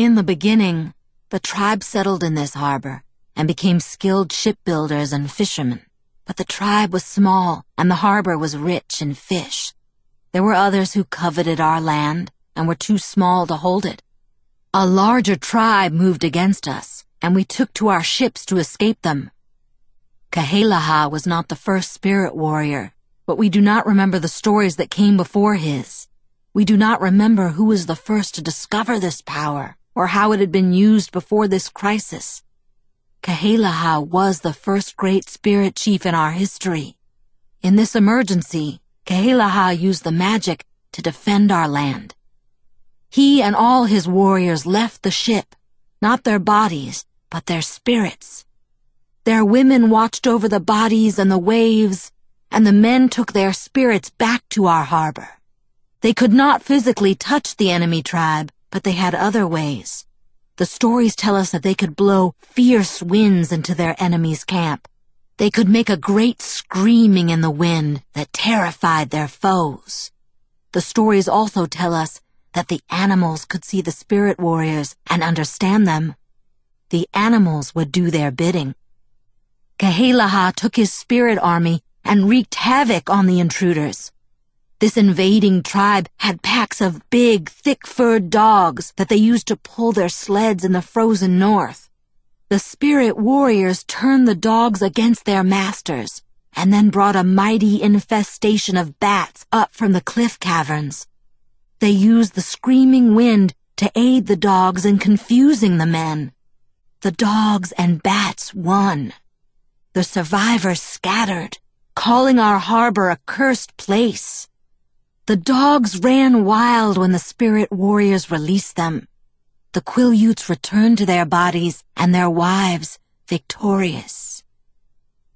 In the beginning, the tribe settled in this harbor and became skilled shipbuilders and fishermen. But the tribe was small and the harbor was rich in fish. There were others who coveted our land and were too small to hold it. A larger tribe moved against us, and we took to our ships to escape them. Kaheleha was not the first spirit warrior, but we do not remember the stories that came before his. We do not remember who was the first to discover this power, or how it had been used before this crisis. Kaheleha was the first great spirit chief in our history. In this emergency, Kaheleha used the magic to defend our land. He and all his warriors left the ship, not their bodies, but their spirits. Their women watched over the bodies and the waves, and the men took their spirits back to our harbor. They could not physically touch the enemy tribe, but they had other ways. The stories tell us that they could blow fierce winds into their enemy's camp. They could make a great screaming in the wind that terrified their foes. The stories also tell us that the animals could see the spirit warriors and understand them. The animals would do their bidding. Kaheleha took his spirit army and wreaked havoc on the intruders. This invading tribe had packs of big, thick-furred dogs that they used to pull their sleds in the frozen north. The spirit warriors turned the dogs against their masters and then brought a mighty infestation of bats up from the cliff caverns. They used the screaming wind to aid the dogs in confusing the men. The dogs and bats won. The survivors scattered, calling our harbor a cursed place. The dogs ran wild when the spirit warriors released them. The Quileutes returned to their bodies and their wives victorious.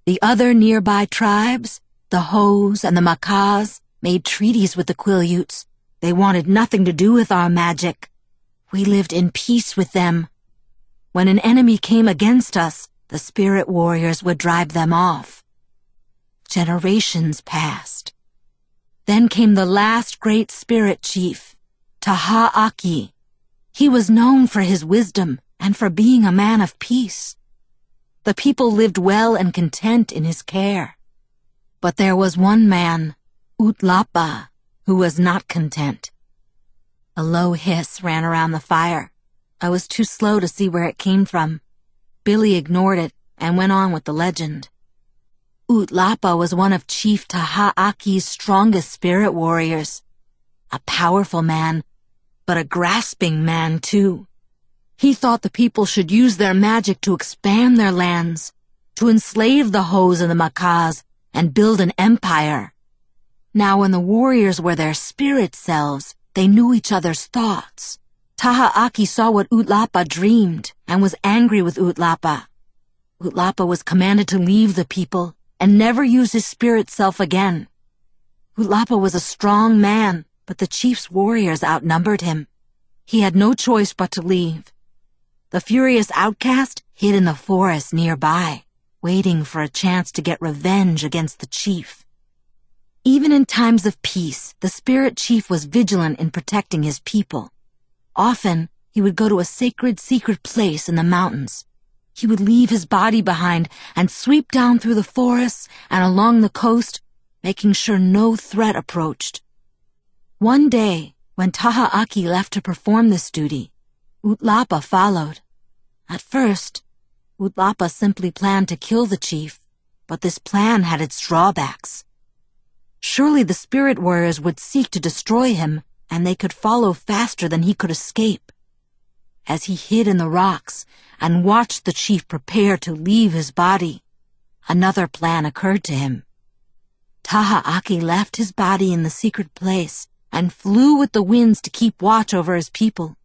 The other nearby tribes, the Hohs and the Makahs, made treaties with the Quileutes they wanted nothing to do with our magic. We lived in peace with them. When an enemy came against us, the spirit warriors would drive them off. Generations passed. Then came the last great spirit chief, Taha Aki. He was known for his wisdom and for being a man of peace. The people lived well and content in his care. But there was one man, Utlapa, who was not content. A low hiss ran around the fire. I was too slow to see where it came from. Billy ignored it and went on with the legend. Utlapa was one of Chief Taha'aki's strongest spirit warriors. A powerful man, but a grasping man too. He thought the people should use their magic to expand their lands, to enslave the Hohs and the Makahs, and build an empire. Now when the warriors were their spirit selves, they knew each other's thoughts. Taha'aki saw what Utlapa dreamed and was angry with Utlapa. Utlapa was commanded to leave the people and never use his spirit self again. Utlapa was a strong man, but the chief's warriors outnumbered him. He had no choice but to leave. The furious outcast hid in the forest nearby, waiting for a chance to get revenge against the chief. Even in times of peace, the spirit chief was vigilant in protecting his people. Often, he would go to a sacred secret place in the mountains. He would leave his body behind and sweep down through the forests and along the coast, making sure no threat approached. One day, when Taha'aki left to perform this duty, Utlapa followed. At first, Utlapa simply planned to kill the chief, but this plan had its drawbacks. Surely the spirit warriors would seek to destroy him, and they could follow faster than he could escape. As he hid in the rocks and watched the chief prepare to leave his body, another plan occurred to him. Taha'aki left his body in the secret place and flew with the winds to keep watch over his people.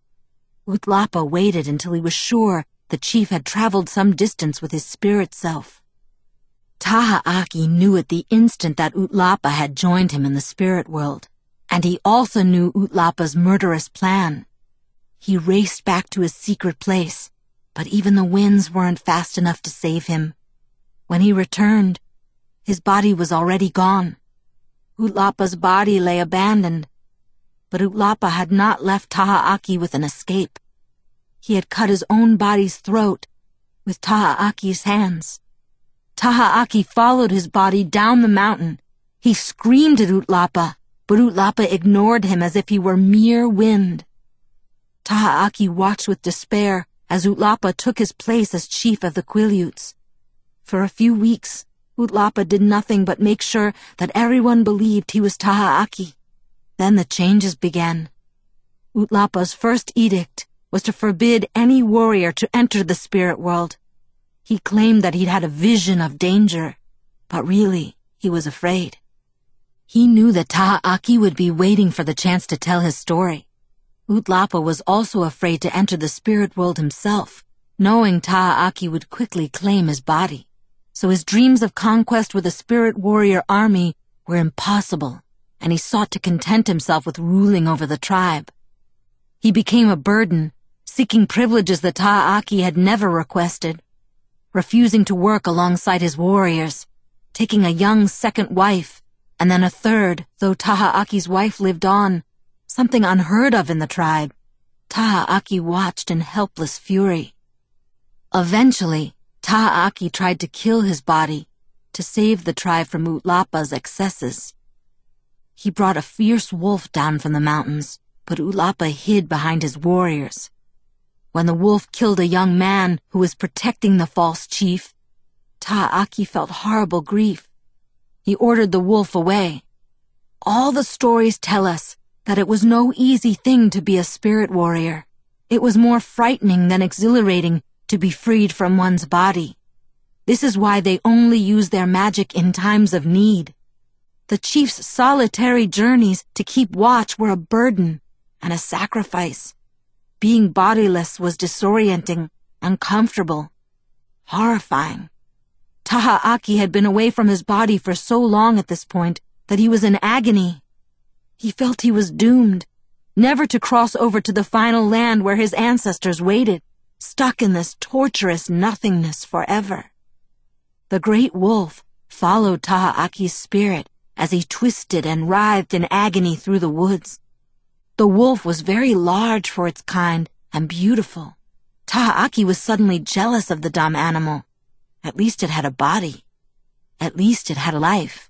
Utlapa waited until he was sure the chief had traveled some distance with his spirit self. Taha'aki knew at the instant that Utlapa had joined him in the spirit world, and he also knew Utlapa's murderous plan. He raced back to his secret place, but even the winds weren't fast enough to save him. When he returned, his body was already gone. Utlapa's body lay abandoned, but Utlapa had not left Taha'aki with an escape. he had cut his own body's throat with Taha'aki's hands. Taha'aki followed his body down the mountain. He screamed at Utlapa, but Utlapa ignored him as if he were mere wind. Taha'aki watched with despair as Utlapa took his place as chief of the Quileutes. For a few weeks, Utlapa did nothing but make sure that everyone believed he was Taha'aki. Then the changes began. Utlapa's first edict was to forbid any warrior to enter the spirit world. He claimed that he'd had a vision of danger, but really, he was afraid. He knew that Taha'aki would be waiting for the chance to tell his story. Utlapa was also afraid to enter the spirit world himself, knowing Taha'aki would quickly claim his body. So his dreams of conquest with a spirit warrior army were impossible, and he sought to content himself with ruling over the tribe. He became a burden, seeking privileges that Taha'aki had never requested, refusing to work alongside his warriors, taking a young second wife, and then a third, though Taha'aki's wife lived on, something unheard of in the tribe. Taha'aki watched in helpless fury. Eventually, Taha'aki tried to kill his body to save the tribe from Utlapa's excesses. He brought a fierce wolf down from the mountains, but Utlapa hid behind his warriors. When the wolf killed a young man who was protecting the false chief, Taha'aki felt horrible grief. He ordered the wolf away. All the stories tell us that it was no easy thing to be a spirit warrior. It was more frightening than exhilarating to be freed from one's body. This is why they only use their magic in times of need. The chief's solitary journeys to keep watch were a burden and a sacrifice. Being bodiless was disorienting, uncomfortable, horrifying. Taha'aki had been away from his body for so long at this point that he was in agony. He felt he was doomed, never to cross over to the final land where his ancestors waited, stuck in this torturous nothingness forever. The great wolf followed Taha'aki's spirit as he twisted and writhed in agony through the woods. The wolf was very large for its kind and beautiful. Taha'aki was suddenly jealous of the dumb animal. At least it had a body. At least it had a life.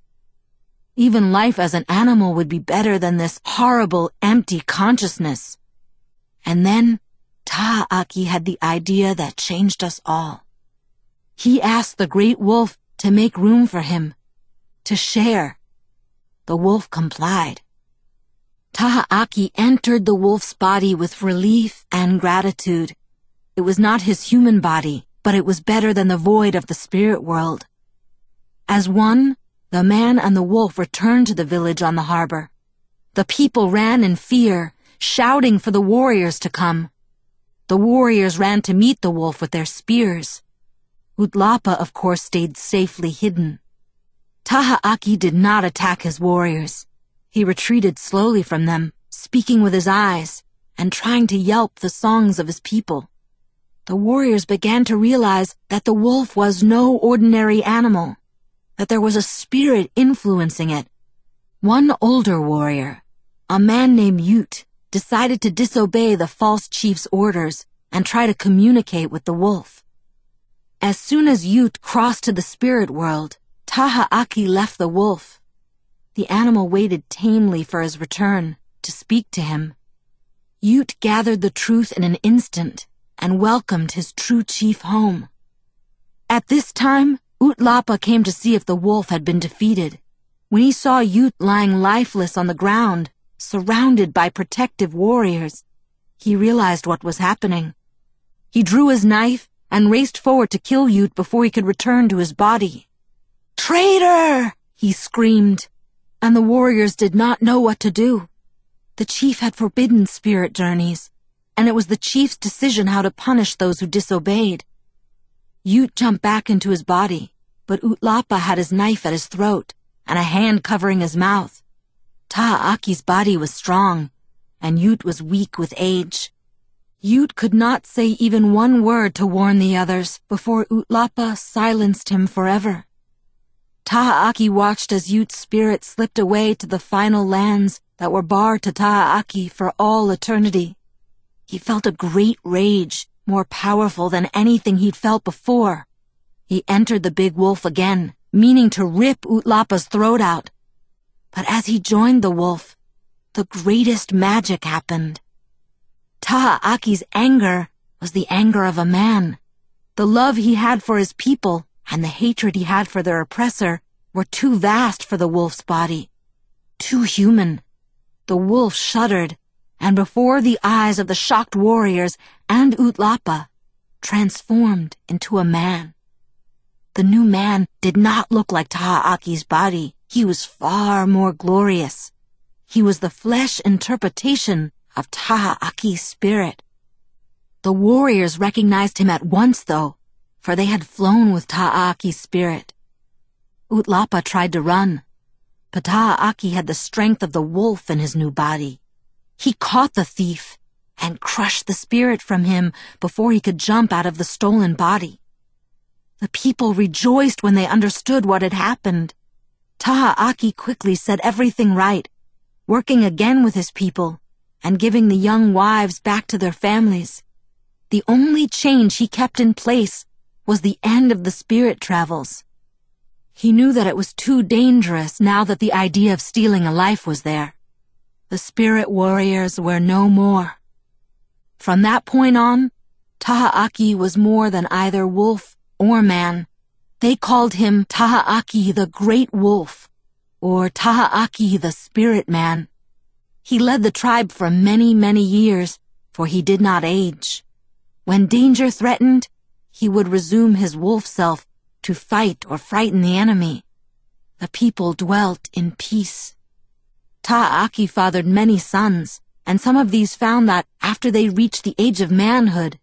Even life as an animal would be better than this horrible, empty consciousness. And then Taha'aki had the idea that changed us all. He asked the great wolf to make room for him, to share. The wolf complied. Taha'aki entered the wolf's body with relief and gratitude. It was not his human body, but it was better than the void of the spirit world. As one, the man and the wolf returned to the village on the harbor. The people ran in fear, shouting for the warriors to come. The warriors ran to meet the wolf with their spears. Utlapa, of course, stayed safely hidden. Taha'aki did not attack his warriors. He retreated slowly from them, speaking with his eyes and trying to yelp the songs of his people. The warriors began to realize that the wolf was no ordinary animal, that there was a spirit influencing it. One older warrior, a man named Yut, decided to disobey the false chief's orders and try to communicate with the wolf. As soon as Yut crossed to the spirit world, Taha'aki left the wolf the animal waited tamely for his return to speak to him. Yut gathered the truth in an instant and welcomed his true chief home. At this time, Utlapa came to see if the wolf had been defeated. When he saw Yut lying lifeless on the ground, surrounded by protective warriors, he realized what was happening. He drew his knife and raced forward to kill Yut before he could return to his body. Traitor! he screamed and the warriors did not know what to do. The chief had forbidden spirit journeys, and it was the chief's decision how to punish those who disobeyed. Yut jumped back into his body, but Utlapa had his knife at his throat and a hand covering his mouth. Taha'aki's body was strong, and Yut was weak with age. Yut could not say even one word to warn the others before Utlapa silenced him forever. Taha'aki watched as Yut's spirit slipped away to the final lands that were barred to Taha'aki for all eternity. He felt a great rage more powerful than anything he'd felt before. He entered the big wolf again, meaning to rip Utlapa's throat out. But as he joined the wolf, the greatest magic happened. Taha'aki's anger was the anger of a man. The love he had for his people and the hatred he had for their oppressor were too vast for the wolf's body. Too human. The wolf shuddered, and before the eyes of the shocked warriors and Utlapa, transformed into a man. The new man did not look like Taha Aki's body. He was far more glorious. He was the flesh interpretation of Taha Aki's spirit. The warriors recognized him at once, though, for they had flown with Taha Aki's spirit. Utlapa tried to run, but Taha Aki had the strength of the wolf in his new body. He caught the thief and crushed the spirit from him before he could jump out of the stolen body. The people rejoiced when they understood what had happened. Taha Aki quickly set everything right, working again with his people and giving the young wives back to their families. The only change he kept in place was the end of the spirit travels. He knew that it was too dangerous now that the idea of stealing a life was there. The spirit warriors were no more. From that point on, Taha Aki was more than either wolf or man. They called him Taha Aki the Great Wolf, or Taha Aki the Spirit Man. He led the tribe for many, many years, for he did not age. When danger threatened, he would resume his wolf self to fight or frighten the enemy. The people dwelt in peace. Taha Aki fathered many sons, and some of these found that after they reached the age of manhood,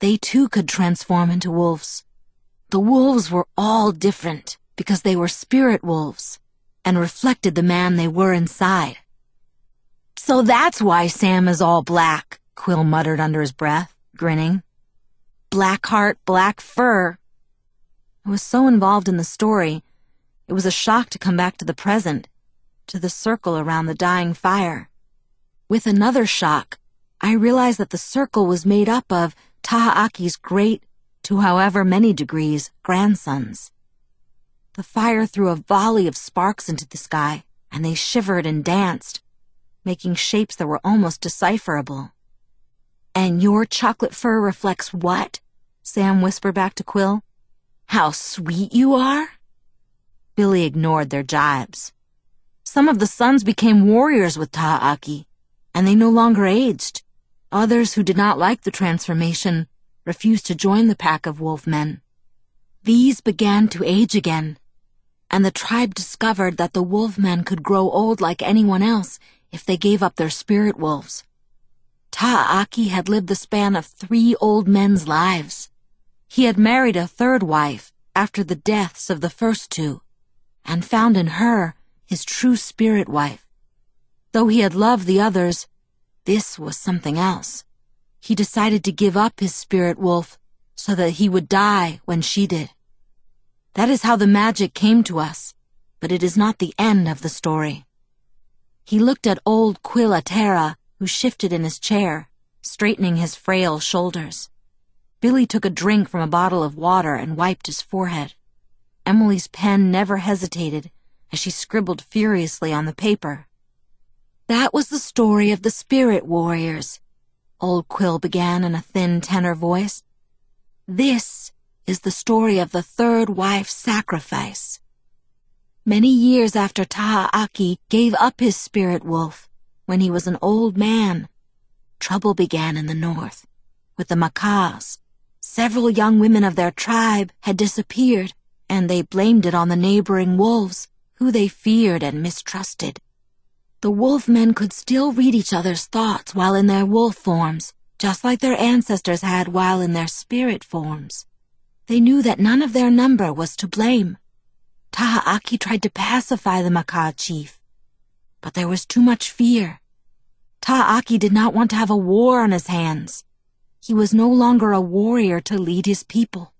they too could transform into wolves. The wolves were all different because they were spirit wolves and reflected the man they were inside. So that's why Sam is all black, Quil muttered under his breath, grinning. Black heart, black fur, I was so involved in the story, it was a shock to come back to the present, to the circle around the dying fire. With another shock, I realized that the circle was made up of Taha Aki's great, to however many degrees, grandsons. The fire threw a volley of sparks into the sky, and they shivered and danced, making shapes that were almost decipherable. And your chocolate fur reflects what? Sam whispered back to Quil. How sweet you are? Billy ignored their jibes. Some of the sons became warriors with Taha Aki, and they no longer aged. Others who did not like the transformation refused to join the pack of wolf men. These began to age again, and the tribe discovered that the wolf men could grow old like anyone else if they gave up their spirit wolves. Taha Aki had lived the span of three old men's lives. He had married a third wife after the deaths of the first two, and found in her his true spirit wife. Though he had loved the others, this was something else. He decided to give up his spirit wolf so that he would die when she did. That is how the magic came to us, but it is not the end of the story. He looked at old Quil Ateara, who shifted in his chair, straightening his frail shoulders. Billy took a drink from a bottle of water and wiped his forehead. Emily's pen never hesitated as she scribbled furiously on the paper. That was the story of the spirit warriors, old Quil began in a thin tenor voice. This is the story of the third wife's sacrifice. Many years after Taha Aki gave up his spirit wolf, when he was an old man, trouble began in the north with the Makahs Several young women of their tribe had disappeared, and they blamed it on the neighboring wolves, who they feared and mistrusted. The wolf men could still read each other's thoughts while in their wolf forms, just like their ancestors had while in their spirit forms. They knew that none of their number was to blame. Taha Aki tried to pacify the Makah chief, but there was too much fear. Taha Aki did not want to have a war on his hands. He was no longer a warrior to lead his people.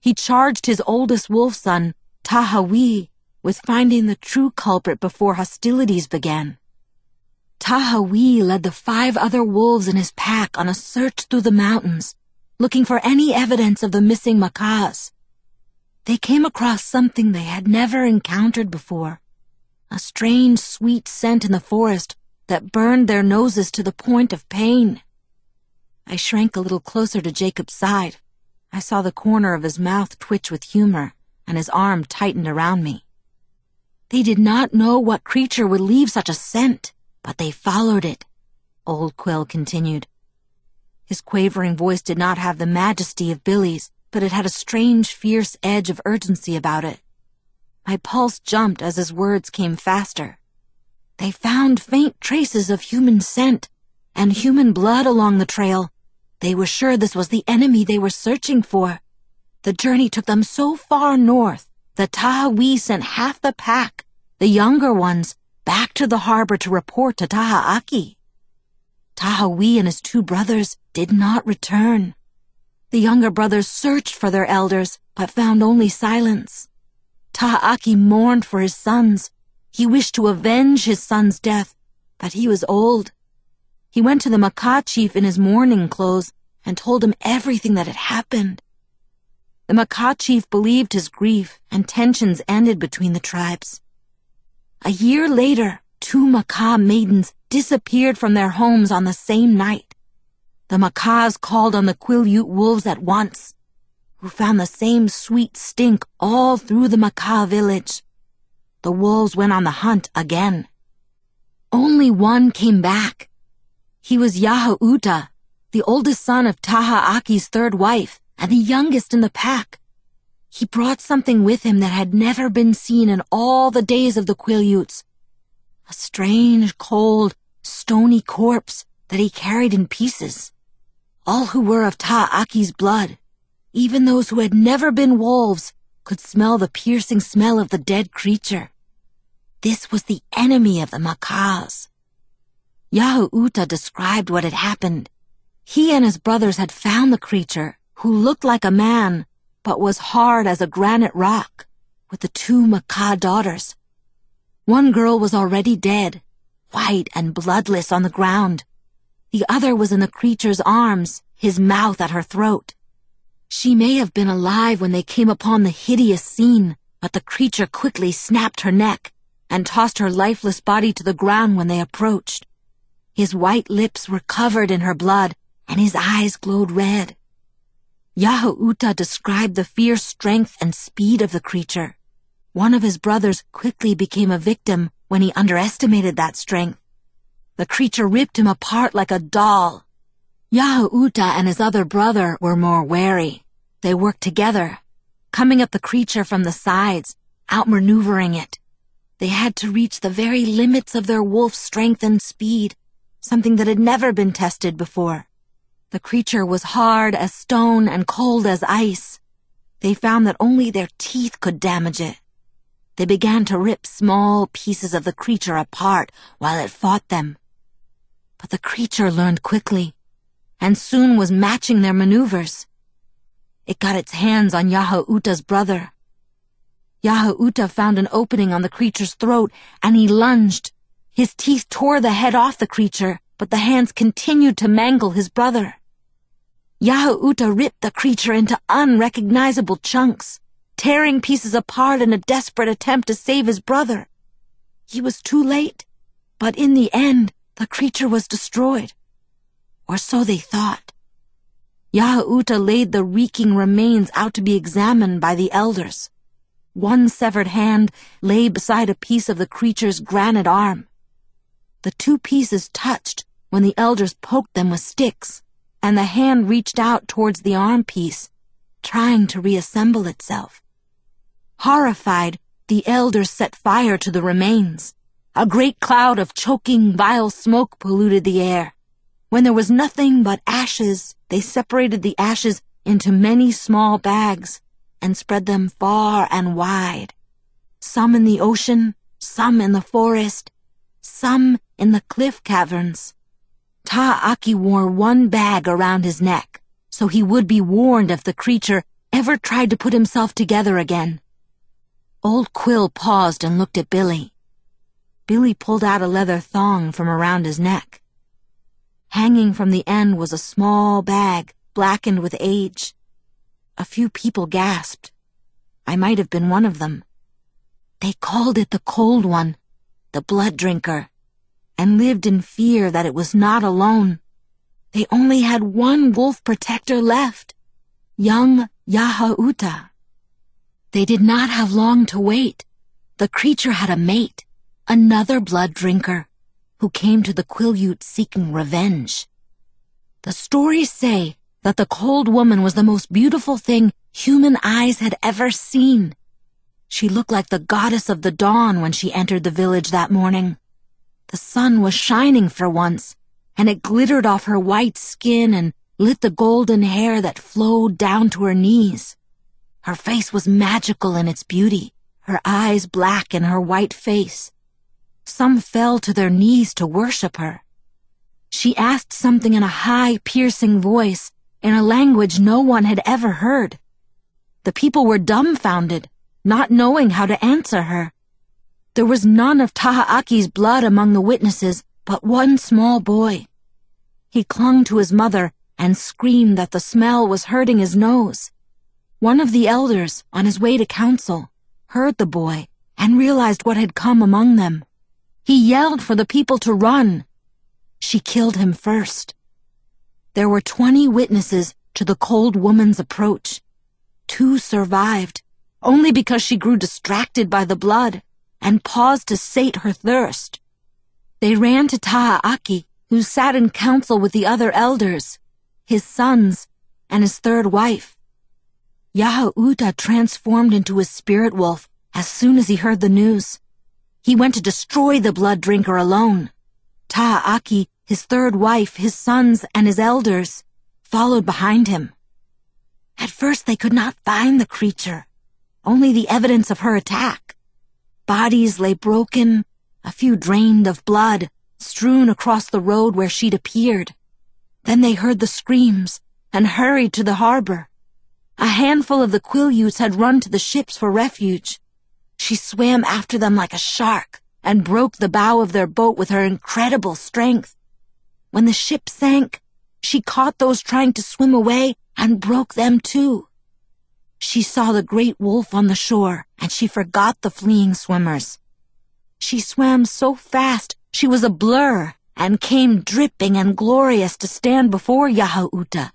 He charged his oldest wolf son, Tahawi, with finding the true culprit before hostilities began. Tahawi led the five other wolves in his pack on a search through the mountains, looking for any evidence of the missing Makahs. They came across something they had never encountered before. A strange sweet scent in the forest that burned their noses to the point of pain. I shrank a little closer to Jacob's side. I saw the corner of his mouth twitch with humor, and his arm tightened around me. They did not know what creature would leave such a scent, but they followed it, Old Quil continued. His quavering voice did not have the majesty of Billy's, but it had a strange, fierce edge of urgency about it. My pulse jumped as his words came faster. They found faint traces of human scent and human blood along the trail. They were sure this was the enemy they were searching for. The journey took them so far north that Tahawi sent half the pack, the younger ones, back to the harbor to report to Tahaaki. Tahawi and his two brothers did not return. The younger brothers searched for their elders, but found only silence. Tahaaki mourned for his sons. He wished to avenge his son's death, but he was old. He went to the Makah chief in his mourning clothes and told him everything that had happened. The Makah chief believed his grief, and tensions ended between the tribes. A year later, two Makah maidens disappeared from their homes on the same night. The Makahs called on the Quileute wolves at once, who found the same sweet stink all through the Makah village. The wolves went on the hunt again. Only one came back. He was Yahauta, the oldest son of Tahaaki's third wife and the youngest in the pack. He brought something with him that had never been seen in all the days of the Quileutes. A strange, cold, stony corpse that he carried in pieces. All who were of Tahaaki's blood, even those who had never been wolves, could smell the piercing smell of the dead creature. This was the enemy of the Makahs. Yahauta described what had happened. He and his brothers had found the creature, who looked like a man, but was hard as a granite rock, with the two Makah daughters. One girl was already dead, white and bloodless on the ground. The other was in the creature's arms, his mouth at her throat. She may have been alive when they came upon the hideous scene, but the creature quickly snapped her neck and tossed her lifeless body to the ground when they approached. His white lips were covered in her blood, and his eyes glowed red. Yahauta described the fierce strength and speed of the creature. One of his brothers quickly became a victim when he underestimated that strength. The creature ripped him apart like a doll. Yahauta and his other brother were more wary. They worked together, coming at the creature from the sides, outmaneuvering it. They had to reach the very limits of their wolf strength and speed something that had never been tested before. The creature was hard as stone and cold as ice. They found that only their teeth could damage it. They began to rip small pieces of the creature apart while it fought them. But the creature learned quickly, and soon was matching their maneuvers. It got its hands on Yahauta's brother. Yahauta found an opening on the creature's throat, and he lunged, his teeth tore the head off the creature, but the hands continued to mangle his brother. Yahauta ripped the creature into unrecognizable chunks, tearing pieces apart in a desperate attempt to save his brother. He was too late, but in the end, the creature was destroyed. Or so they thought. Yahauta laid the reeking remains out to be examined by the elders. One severed hand lay beside a piece of the creature's granite arm. The two pieces touched when the elders poked them with sticks, and the hand reached out towards the arm piece, trying to reassemble itself. Horrified, the elders set fire to the remains. A great cloud of choking, vile smoke polluted the air. When there was nothing but ashes, they separated the ashes into many small bags and spread them far and wide. Some in the ocean, some in the forest, some in the cliff caverns. Taaki wore one bag around his neck, so he would be warned if the creature ever tried to put himself together again. Old Quil paused and looked at Billy. Billy pulled out a leather thong from around his neck. Hanging from the end was a small bag blackened with age. A few people gasped. I might have been one of them. They called it the cold one, the blood drinker, and lived in fear that it was not alone. They only had one wolf protector left, young Yahauta. They did not have long to wait. The creature had a mate, another blood drinker, who came to the Quileute seeking revenge. The stories say that the cold woman was the most beautiful thing human eyes had ever seen. She looked like the goddess of the dawn when she entered the village that morning. The sun was shining for once, and it glittered off her white skin and lit the golden hair that flowed down to her knees. Her face was magical in its beauty, her eyes black in her white face. Some fell to their knees to worship her. She asked something in a high, piercing voice, in a language no one had ever heard. The people were dumbfounded, not knowing how to answer her. There was none of Tahaaki's blood among the witnesses, but one small boy. He clung to his mother and screamed that the smell was hurting his nose. One of the elders, on his way to council, heard the boy and realized what had come among them. He yelled for the people to run. She killed him first. There were twenty witnesses to the cold woman's approach. Two survived, only because she grew distracted by the blood and paused to sate her thirst. They ran to Tahaaki, who sat in council with the other elders, his sons, and his third wife. Yahauta transformed into a spirit wolf as soon as he heard the news. He went to destroy the blood drinker alone. Tahaaki, his third wife, his sons, and his elders followed behind him. At first they could not find the creature only the evidence of her attack. Bodies lay broken, a few drained of blood, strewn across the road where she'd appeared. Then they heard the screams and hurried to the harbor. A handful of the Quileutes had run to the ships for refuge. She swam after them like a shark and broke the bow of their boat with her incredible strength. When the ship sank, she caught those trying to swim away and broke them too. She saw the great wolf on the shore, and she forgot the fleeing swimmers. She swam so fast she was a blur and came dripping and glorious to stand before Yahauta.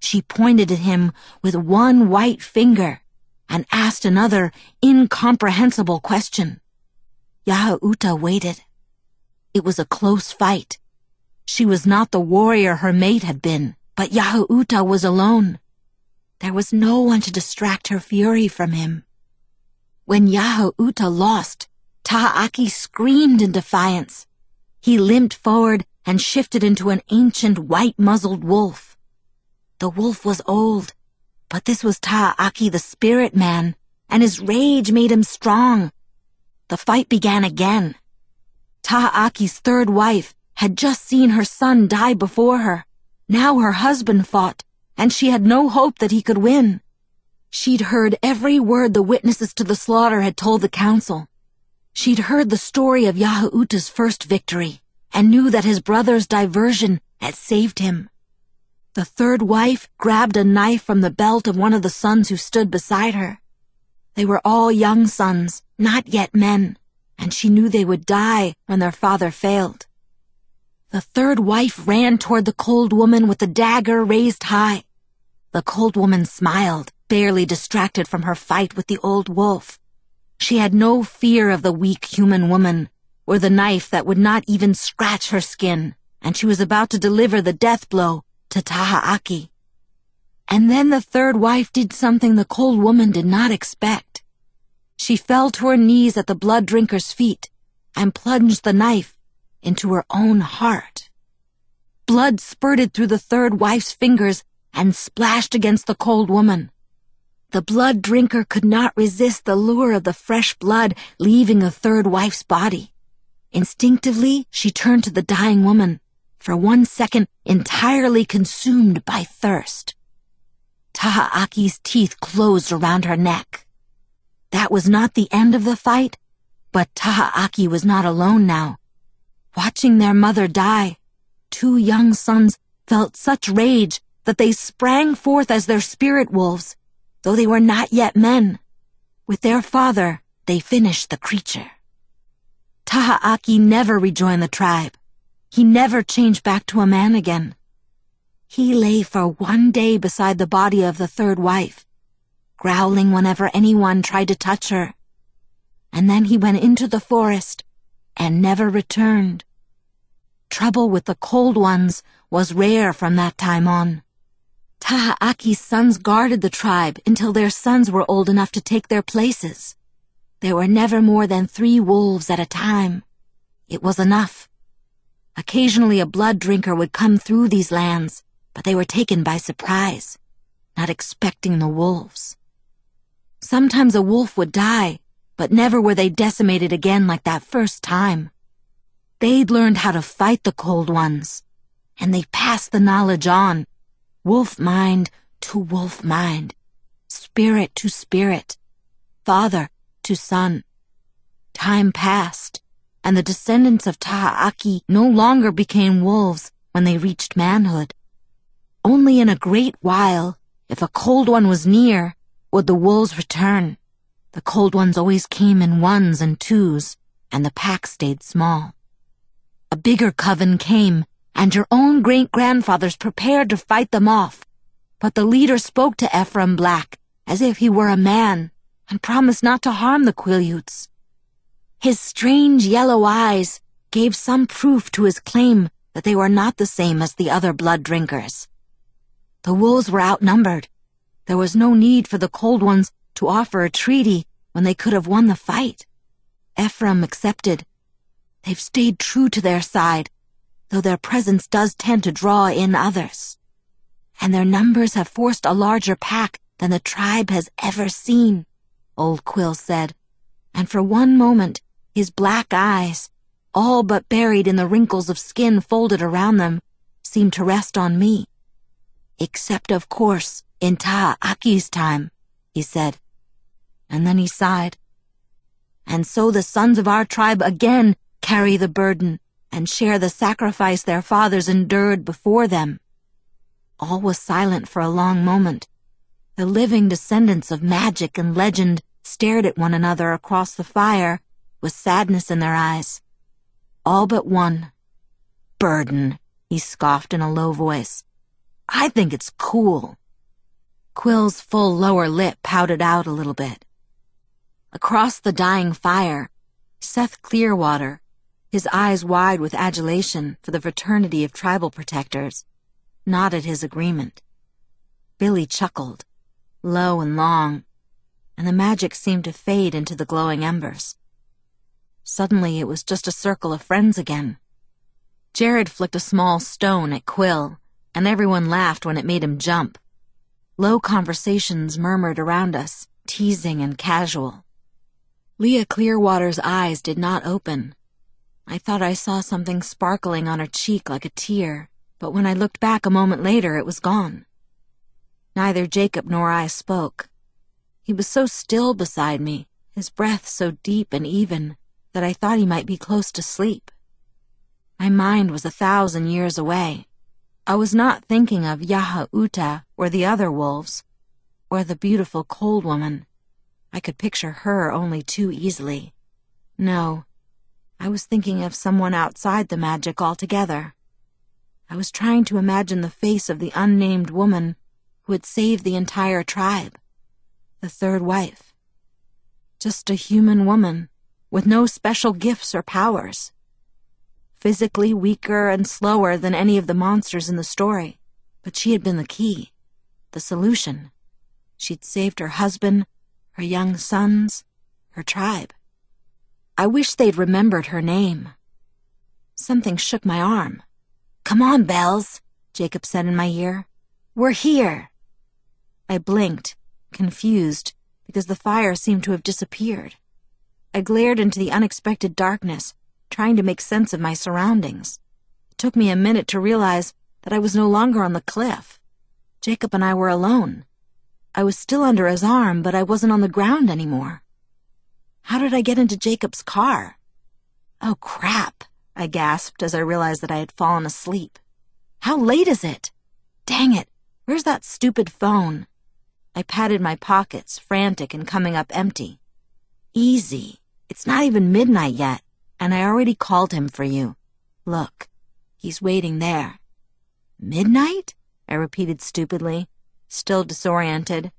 She pointed at him with one white finger and asked another incomprehensible question. Yahauta waited. It was a close fight. She was not the warrior her mate had been, but Yahauta was alone. There was no one to distract her fury from him. When Yahauta lost, Tahaaki screamed in defiance. He limped forward and shifted into an ancient white-muzzled wolf. The wolf was old, but this was Tahaaki the spirit man, and his rage made him strong. The fight began again. Tahaaki's third wife had just seen her son die before her. Now her husband fought, and she had no hope that he could win. She'd heard every word the witnesses to the slaughter had told the council. She'd heard the story of Yahauta's first victory and knew that his brother's diversion had saved him. The third wife grabbed a knife from the belt of one of the sons who stood beside her. They were all young sons, not yet men, and she knew they would die when their father failed. The third wife ran toward the cold woman with the dagger raised high. The cold woman smiled, barely distracted from her fight with the old wolf. She had no fear of the weak human woman, or the knife that would not even scratch her skin, and she was about to deliver the death blow to Tahaaki. And then the third wife did something the cold woman did not expect. She fell to her knees at the blood drinker's feet and plunged the knife into her own heart. Blood spurted through the third wife's fingers and splashed against the cold woman. The blood drinker could not resist the lure of the fresh blood leaving the third wife's body. Instinctively, she turned to the dying woman, for one second entirely consumed by thirst. Tahaaki's teeth closed around her neck. That was not the end of the fight, but Tahaaki was not alone now. Watching their mother die, two young sons felt such rage that they sprang forth as their spirit wolves, though they were not yet men. With their father, they finished the creature. Taha'aki never rejoined the tribe. He never changed back to a man again. He lay for one day beside the body of the third wife, growling whenever anyone tried to touch her. And then he went into the forest and never returned. Trouble with the cold ones was rare from that time on. Taha'aki's sons guarded the tribe until their sons were old enough to take their places. There were never more than three wolves at a time. It was enough. Occasionally a blood drinker would come through these lands, but they were taken by surprise, not expecting the wolves. Sometimes a wolf would die, but never were they decimated again like that first time. They'd learned how to fight the cold ones, and they passed the knowledge on, wolf mind to wolf mind, spirit to spirit, father to son. Time passed, and the descendants of Taha'aki no longer became wolves when they reached manhood. Only in a great while, if a cold one was near, would the wolves return. The cold ones always came in ones and twos, and the pack stayed small. A bigger coven came, and your own great-grandfathers prepared to fight them off. But the leader spoke to Ephraim Black as if he were a man and promised not to harm the Quileutes. His strange yellow eyes gave some proof to his claim that they were not the same as the other blood drinkers. The wolves were outnumbered. There was no need for the cold ones to offer a treaty when they could have won the fight. Ephraim accepted. They've stayed true to their side, though their presence does tend to draw in others. And their numbers have forced a larger pack than the tribe has ever seen, old Quil said. And for one moment, his black eyes, all but buried in the wrinkles of skin folded around them, seemed to rest on me. Except, of course, in Taha'aki's time, he said. And then he sighed. And so the sons of our tribe again carry the burden and share the sacrifice their fathers endured before them. All was silent for a long moment. The living descendants of magic and legend stared at one another across the fire with sadness in their eyes. All but one. Burden, he scoffed in a low voice. I think it's cool. Quil's full lower lip pouted out a little bit. Across the dying fire, Seth Clearwater, his eyes wide with adulation for the fraternity of tribal protectors, nodded his agreement. Billy chuckled, low and long, and the magic seemed to fade into the glowing embers. Suddenly it was just a circle of friends again. Jared flicked a small stone at Quil and everyone laughed when it made him jump. Low conversations murmured around us, teasing and casual. Leah Clearwater's eyes did not open. I thought I saw something sparkling on her cheek like a tear, but when I looked back a moment later, it was gone. Neither Jacob nor I spoke. He was so still beside me, his breath so deep and even, that I thought he might be close to sleep. My mind was a thousand years away. I was not thinking of Yahauta or the other wolves, or the beautiful cold woman. I could picture her only too easily. No, I was thinking of someone outside the magic altogether. I was trying to imagine the face of the unnamed woman who had saved the entire tribe, the third wife. Just a human woman with no special gifts or powers physically weaker and slower than any of the monsters in the story. But she had been the key, the solution. She'd saved her husband, her young sons, her tribe. I wish they'd remembered her name. Something shook my arm. Come on, Bells, Jacob said in my ear. We're here. I blinked, confused, because the fire seemed to have disappeared. I glared into the unexpected darkness, trying to make sense of my surroundings. It took me a minute to realize that I was no longer on the cliff. Jacob and I were alone. I was still under his arm, but I wasn't on the ground anymore. How did I get into Jacob's car? Oh, crap, I gasped as I realized that I had fallen asleep. How late is it? Dang it, Where's that stupid phone? I patted my pockets, frantic and coming up empty. Easy. It's not even midnight yet, and I already called him for you. Look, he's waiting there. Midnight? I repeated stupidly, still disoriented.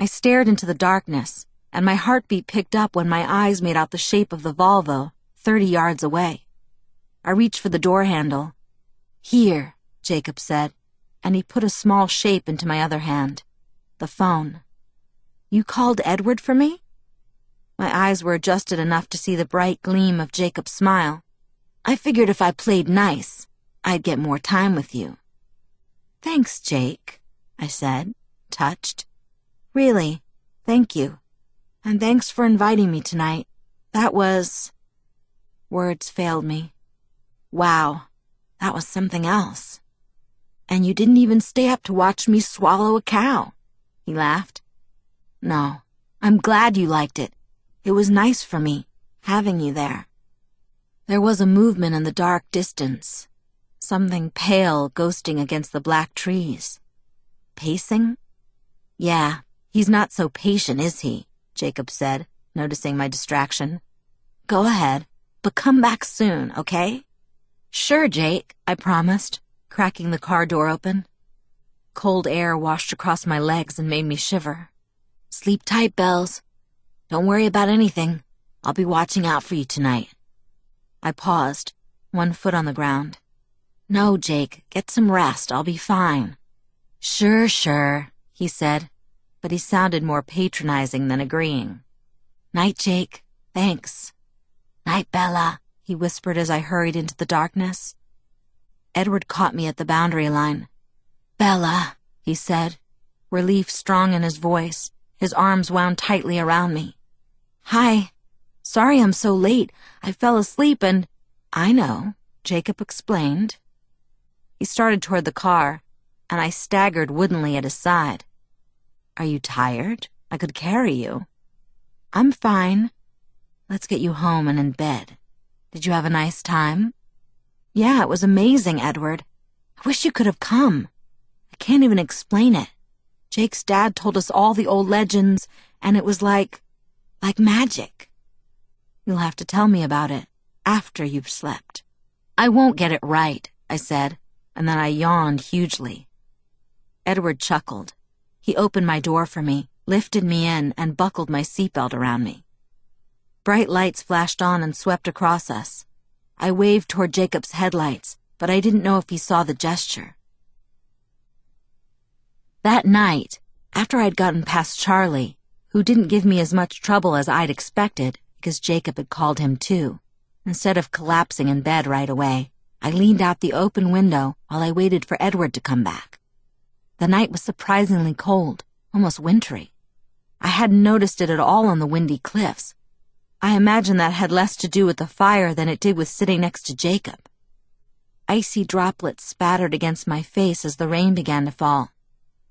I stared into the darkness, and my heartbeat picked up when my eyes made out the shape of the Volvo, thirty yards away. I reached for the door handle. Here, Jacob said, and he put a small shape into my other hand. The phone. You called Edward for me? My eyes were adjusted enough to see the bright gleam of Jacob's smile. I figured if I played nice, I'd get more time with you. Thanks, Jake, I said, touched. Really, thank you. And thanks for inviting me tonight. That was... Words failed me. Wow, that was something else. And you didn't even stay up to watch me swallow a cow. He laughed. No, I'm glad you liked it. It was nice for me, having you there. There was a movement in the dark distance. Something pale ghosting against the black trees. Pacing? Yeah, he's not so patient, is he? Jacob said, noticing my distraction. Go ahead, but come back soon, okay? Sure, Jake, I promised, cracking the car door open. Cold air washed across my legs and made me shiver. Sleep tight, Bells. Don't worry about anything. I'll be watching out for you tonight. I paused, one foot on the ground. No, Jake, get some rest. I'll be fine. Sure, sure, he said, but he sounded more patronizing than agreeing. Night, Jake. Thanks. Night, Bella he whispered as I hurried into the darkness. Edward caught me at the boundary line. Bella, he said, relief strong in his voice, his arms wound tightly around me. Hi. Sorry I'm so late. I fell asleep and... I know, Jacob explained. He started toward the car, and I staggered woodenly at his side. Are you tired? I could carry you. I'm fine. Let's get you home and in bed. Did you have a nice time? Yeah, it was amazing, Edward. I wish you could have come. I can't even explain it. Jake's dad told us all the old legends, and it was like, like magic. You'll have to tell me about it after you've slept. I won't get it right, I said, and then I yawned hugely. Edward chuckled. He opened my door for me, lifted me in, and buckled my seatbelt around me. Bright lights flashed on and swept across us. I waved toward Jacob's headlights, but I didn't know if he saw the gesture. That night, after I'd gotten past Charlie, who didn't give me as much trouble as I'd expected because Jacob had called him too, instead of collapsing in bed right away, I leaned out the open window while I waited for Edward to come back. The night was surprisingly cold, almost wintry. I hadn't noticed it at all on the windy cliffs, I imagine that had less to do with the fire than it did with sitting next to Jacob. Icy droplets spattered against my face as the rain began to fall.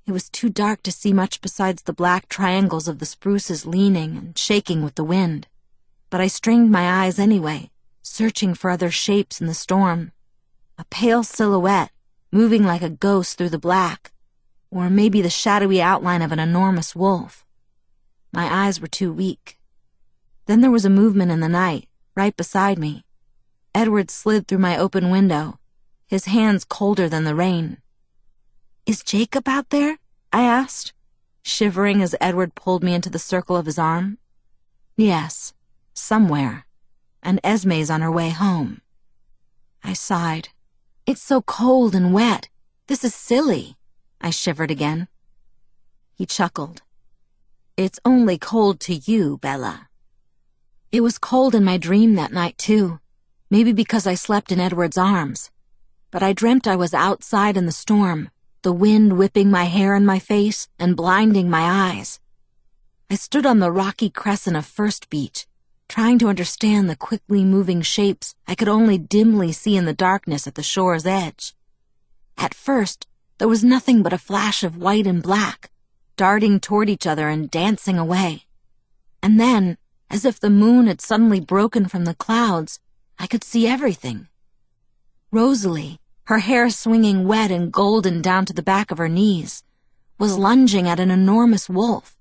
It was too dark to see much besides the black triangles of the spruces leaning and shaking with the wind. But I strained my eyes anyway, searching for other shapes in the storm. A pale silhouette, moving like a ghost through the black, or maybe the shadowy outline of an enormous wolf. My eyes were too weak. Then there was a movement in the night, right beside me. Edward slid through my open window, his hands colder than the rain. Is Jacob out there? I asked, shivering as Edward pulled me into the circle of his arm. Yes, somewhere. And Esme's on her way home. I sighed. It's so cold and wet. This is silly. I shivered again. He chuckled. It's only cold to you, Bella. It was cold in my dream that night, too. Maybe because I slept in Edward's arms. But I dreamt I was outside in the storm, the wind whipping my hair and my face and blinding my eyes. I stood on the rocky crescent of First Beach, trying to understand the quickly moving shapes I could only dimly see in the darkness at the shore's edge. At first, there was nothing but a flash of white and black, darting toward each other and dancing away. And then, as if the moon had suddenly broken from the clouds, I could see everything. Rosalie, her hair swinging wet and golden down to the back of her knees, was lunging at an enormous wolf.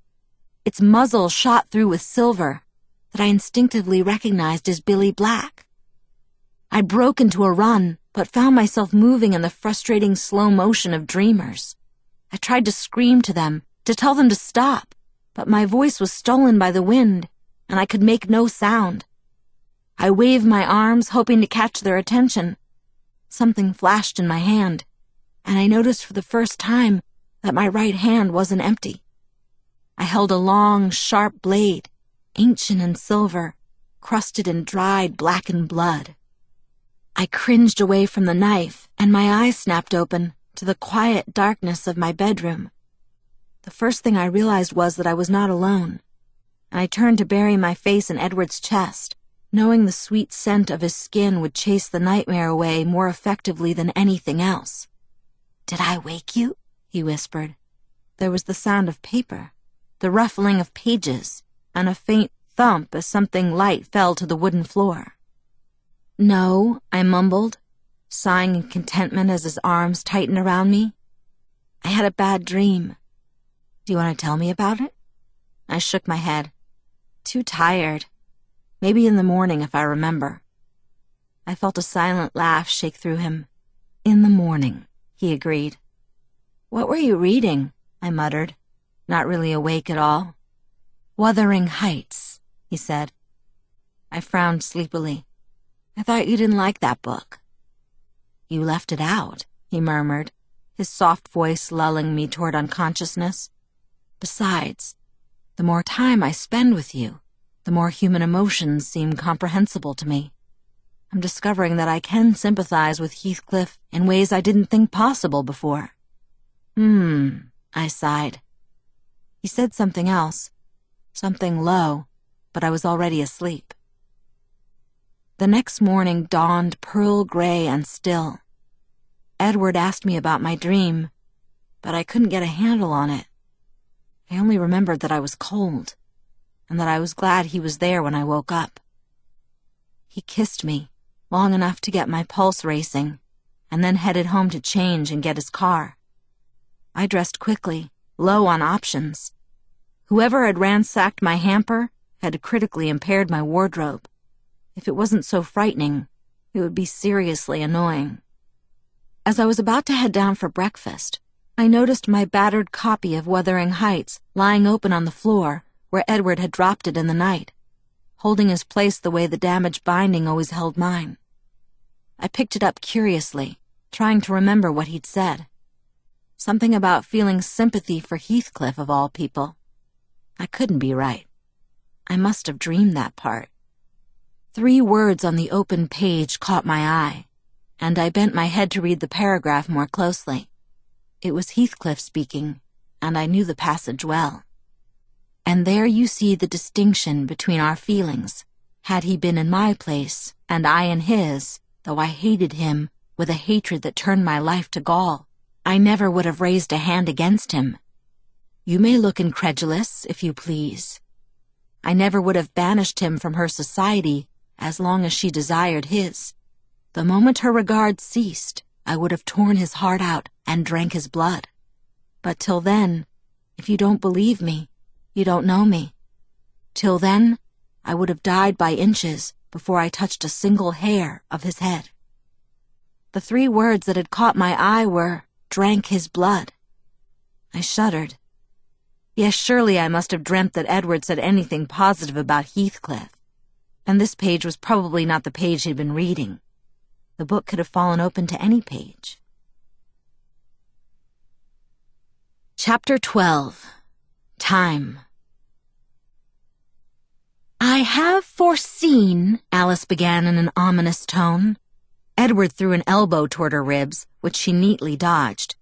Its muzzle shot through with silver that I instinctively recognized as Billy Black. I broke into a run, but found myself moving in the frustrating slow motion of dreamers. I tried to scream to them, to tell them to stop, but my voice was stolen by the wind, and I could make no sound. I waved my arms, hoping to catch their attention. Something flashed in my hand, and I noticed for the first time that my right hand wasn't empty. I held a long, sharp blade, ancient and silver, crusted in dried, blackened blood. I cringed away from the knife, and my eyes snapped open to the quiet darkness of my bedroom. The first thing I realized was that I was not alone, and I turned to bury my face in Edward's chest knowing the sweet scent of his skin would chase the nightmare away more effectively than anything else. Did I wake you? he whispered. There was the sound of paper, the ruffling of pages, and a faint thump as something light fell to the wooden floor. No, I mumbled, sighing in contentment as his arms tightened around me. I had a bad dream. Do you want to tell me about it? I shook my head. Too tired. Maybe in the morning if I remember. I felt a silent laugh shake through him. In the morning, he agreed. What were you reading? I muttered, not really awake at all. Wuthering Heights, he said. I frowned sleepily. I thought you didn't like that book. You left it out, he murmured, his soft voice lulling me toward unconsciousness. Besides, the more time I spend with you, the more human emotions seem comprehensible to me. I'm discovering that I can sympathize with Heathcliff in ways I didn't think possible before. Hmm, I sighed. He said something else, something low, but I was already asleep. The next morning dawned pearl gray and still. Edward asked me about my dream, but I couldn't get a handle on it. I only remembered that I was cold and that I was glad he was there when I woke up. He kissed me, long enough to get my pulse racing, and then headed home to change and get his car. I dressed quickly, low on options. Whoever had ransacked my hamper had critically impaired my wardrobe. If it wasn't so frightening, it would be seriously annoying. As I was about to head down for breakfast, I noticed my battered copy of Wuthering Heights lying open on the floor where Edward had dropped it in the night, holding his place the way the damaged binding always held mine. I picked it up curiously, trying to remember what he'd said. Something about feeling sympathy for Heathcliff of all people. I couldn't be right. I must have dreamed that part. Three words on the open page caught my eye, and I bent my head to read the paragraph more closely. It was Heathcliff speaking, and I knew the passage well. And there you see the distinction between our feelings. Had he been in my place, and I in his, though I hated him with a hatred that turned my life to gall, I never would have raised a hand against him. You may look incredulous, if you please. I never would have banished him from her society as long as she desired his. The moment her regard ceased, I would have torn his heart out and drank his blood. But till then, if you don't believe me, you don't know me. Till then, I would have died by inches before I touched a single hair of his head. The three words that had caught my eye were, drank his blood. I shuddered. Yes, surely I must have dreamt that Edward said anything positive about Heathcliff. And this page was probably not the page he'd been reading. The book could have fallen open to any page. Chapter 12 Time I have foreseen, Alice began in an ominous tone. Edward threw an elbow toward her ribs, which she neatly dodged.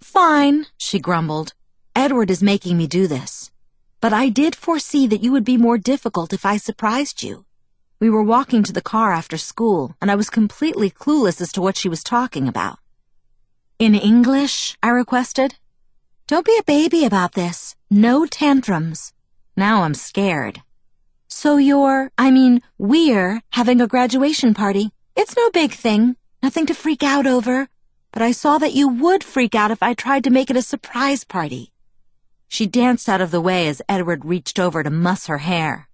Fine, she grumbled. Edward is making me do this. But I did foresee that you would be more difficult if I surprised you. We were walking to the car after school, and I was completely clueless as to what she was talking about. In English, I requested. Don't be a baby about this. No tantrums. Now I'm scared. So you're, I mean, we're having a graduation party. It's no big thing. Nothing to freak out over. but I saw that you would freak out if I tried to make it a surprise party. She danced out of the way as Edward reached over to muss her hair.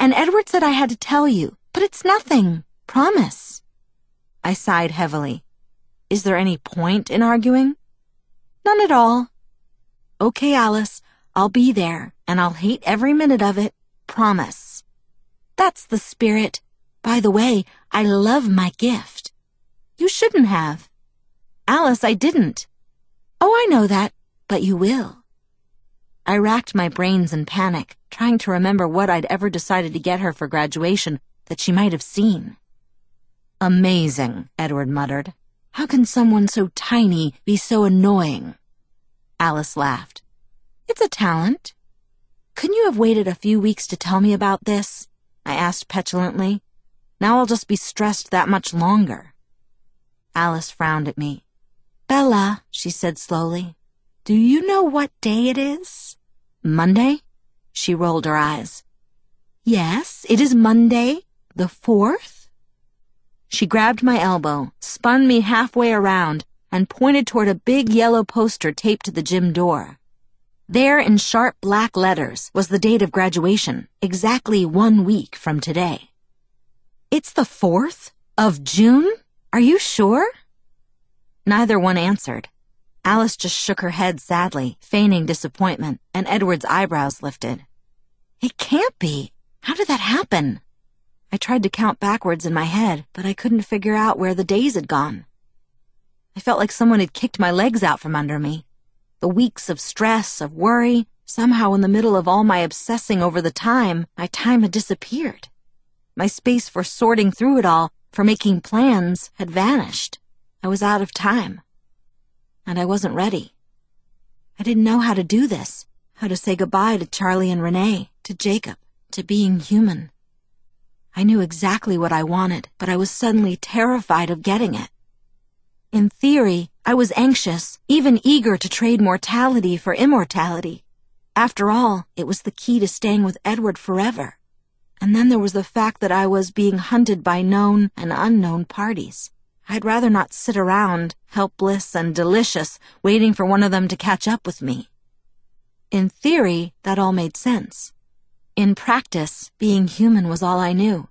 And Edward said I had to tell you, but it's nothing. Promise. I sighed heavily. Is there any point in arguing? None at all. Okay, Alice, I'll be there, and I'll hate every minute of it. Promise. That's the spirit. By the way, I love my gift. You shouldn't have. Alice, I didn't. Oh, I know that, but you will. I racked my brains in panic, trying to remember what I'd ever decided to get her for graduation that she might have seen. Amazing, Edward muttered. How can someone so tiny be so annoying? Alice laughed. It's a talent. Couldn't you have waited a few weeks to tell me about this? I asked petulantly. Now I'll just be stressed that much longer. Alice frowned at me. Bella, she said slowly, do you know what day it is? Monday? She rolled her eyes. Yes, it is Monday, the fourth. She grabbed my elbow, spun me halfway around, and pointed toward a big yellow poster taped to the gym door. There, in sharp black letters, was the date of graduation, exactly one week from today. It's the fourth of June? Are you sure? Neither one answered. Alice just shook her head sadly, feigning disappointment, and Edward's eyebrows lifted. It can't be. How did that happen? I tried to count backwards in my head, but I couldn't figure out where the days had gone. I felt like someone had kicked my legs out from under me. The weeks of stress, of worry, somehow in the middle of all my obsessing over the time, my time had disappeared. My space for sorting through it all, for making plans, had vanished. I was out of time and I wasn't ready. I didn't know how to do this, how to say goodbye to Charlie and Renee, to Jacob, to being human. I knew exactly what I wanted, but I was suddenly terrified of getting it. In theory, I was anxious, even eager to trade mortality for immortality. After all, it was the key to staying with Edward forever. And then there was the fact that I was being hunted by known and unknown parties. I'd rather not sit around, helpless and delicious, waiting for one of them to catch up with me. In theory, that all made sense. In practice, being human was all I knew.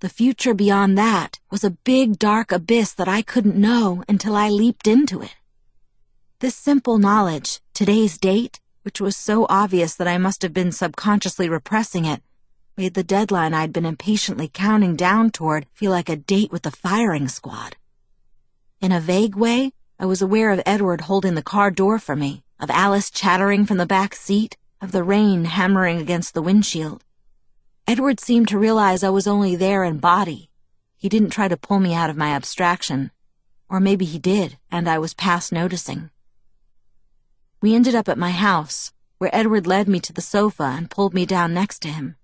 The future beyond that was a big dark abyss that I couldn't know until I leaped into it. This simple knowledge, today's date, which was so obvious that I must have been subconsciously repressing it, made the deadline I'd been impatiently counting down toward feel like a date with the firing squad. In a vague way, I was aware of Edward holding the car door for me, of Alice chattering from the back seat, of the rain hammering against the windshield. Edward seemed to realize I was only there in body. He didn't try to pull me out of my abstraction. Or maybe he did, and I was past noticing. We ended up at my house, where Edward led me to the sofa and pulled me down next to him.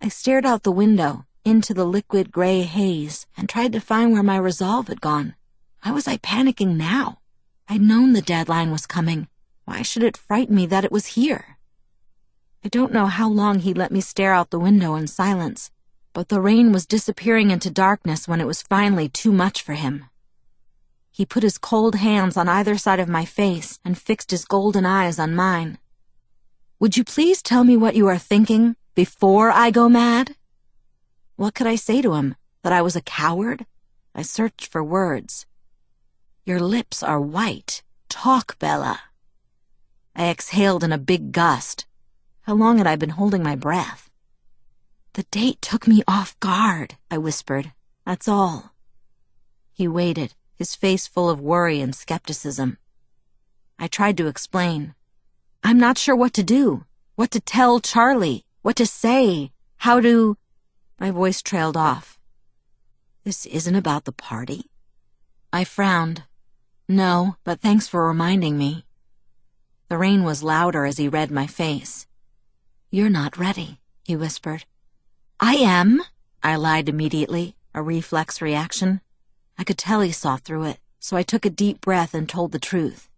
I stared out the window, into the liquid gray haze, and tried to find where my resolve had gone. Why was I panicking now? I'd known the deadline was coming. Why should it frighten me that it was here? I don't know how long he let me stare out the window in silence, but the rain was disappearing into darkness when it was finally too much for him. He put his cold hands on either side of my face and fixed his golden eyes on mine. Would you please tell me what you are thinking before I go mad? What could I say to him? That I was a coward? I searched for words. Your lips are white. Talk, Bella. I exhaled in a big gust. How long had I been holding my breath? The date took me off guard, I whispered. That's all. He waited, his face full of worry and skepticism. I tried to explain. I'm not sure what to do, what to tell Charlie, what to say, how to. My voice trailed off. This isn't about the party. I frowned. No, but thanks for reminding me. The rain was louder as he read my face. You're not ready, he whispered. I am, I lied immediately, a reflex reaction. I could tell he saw through it, so I took a deep breath and told the truth.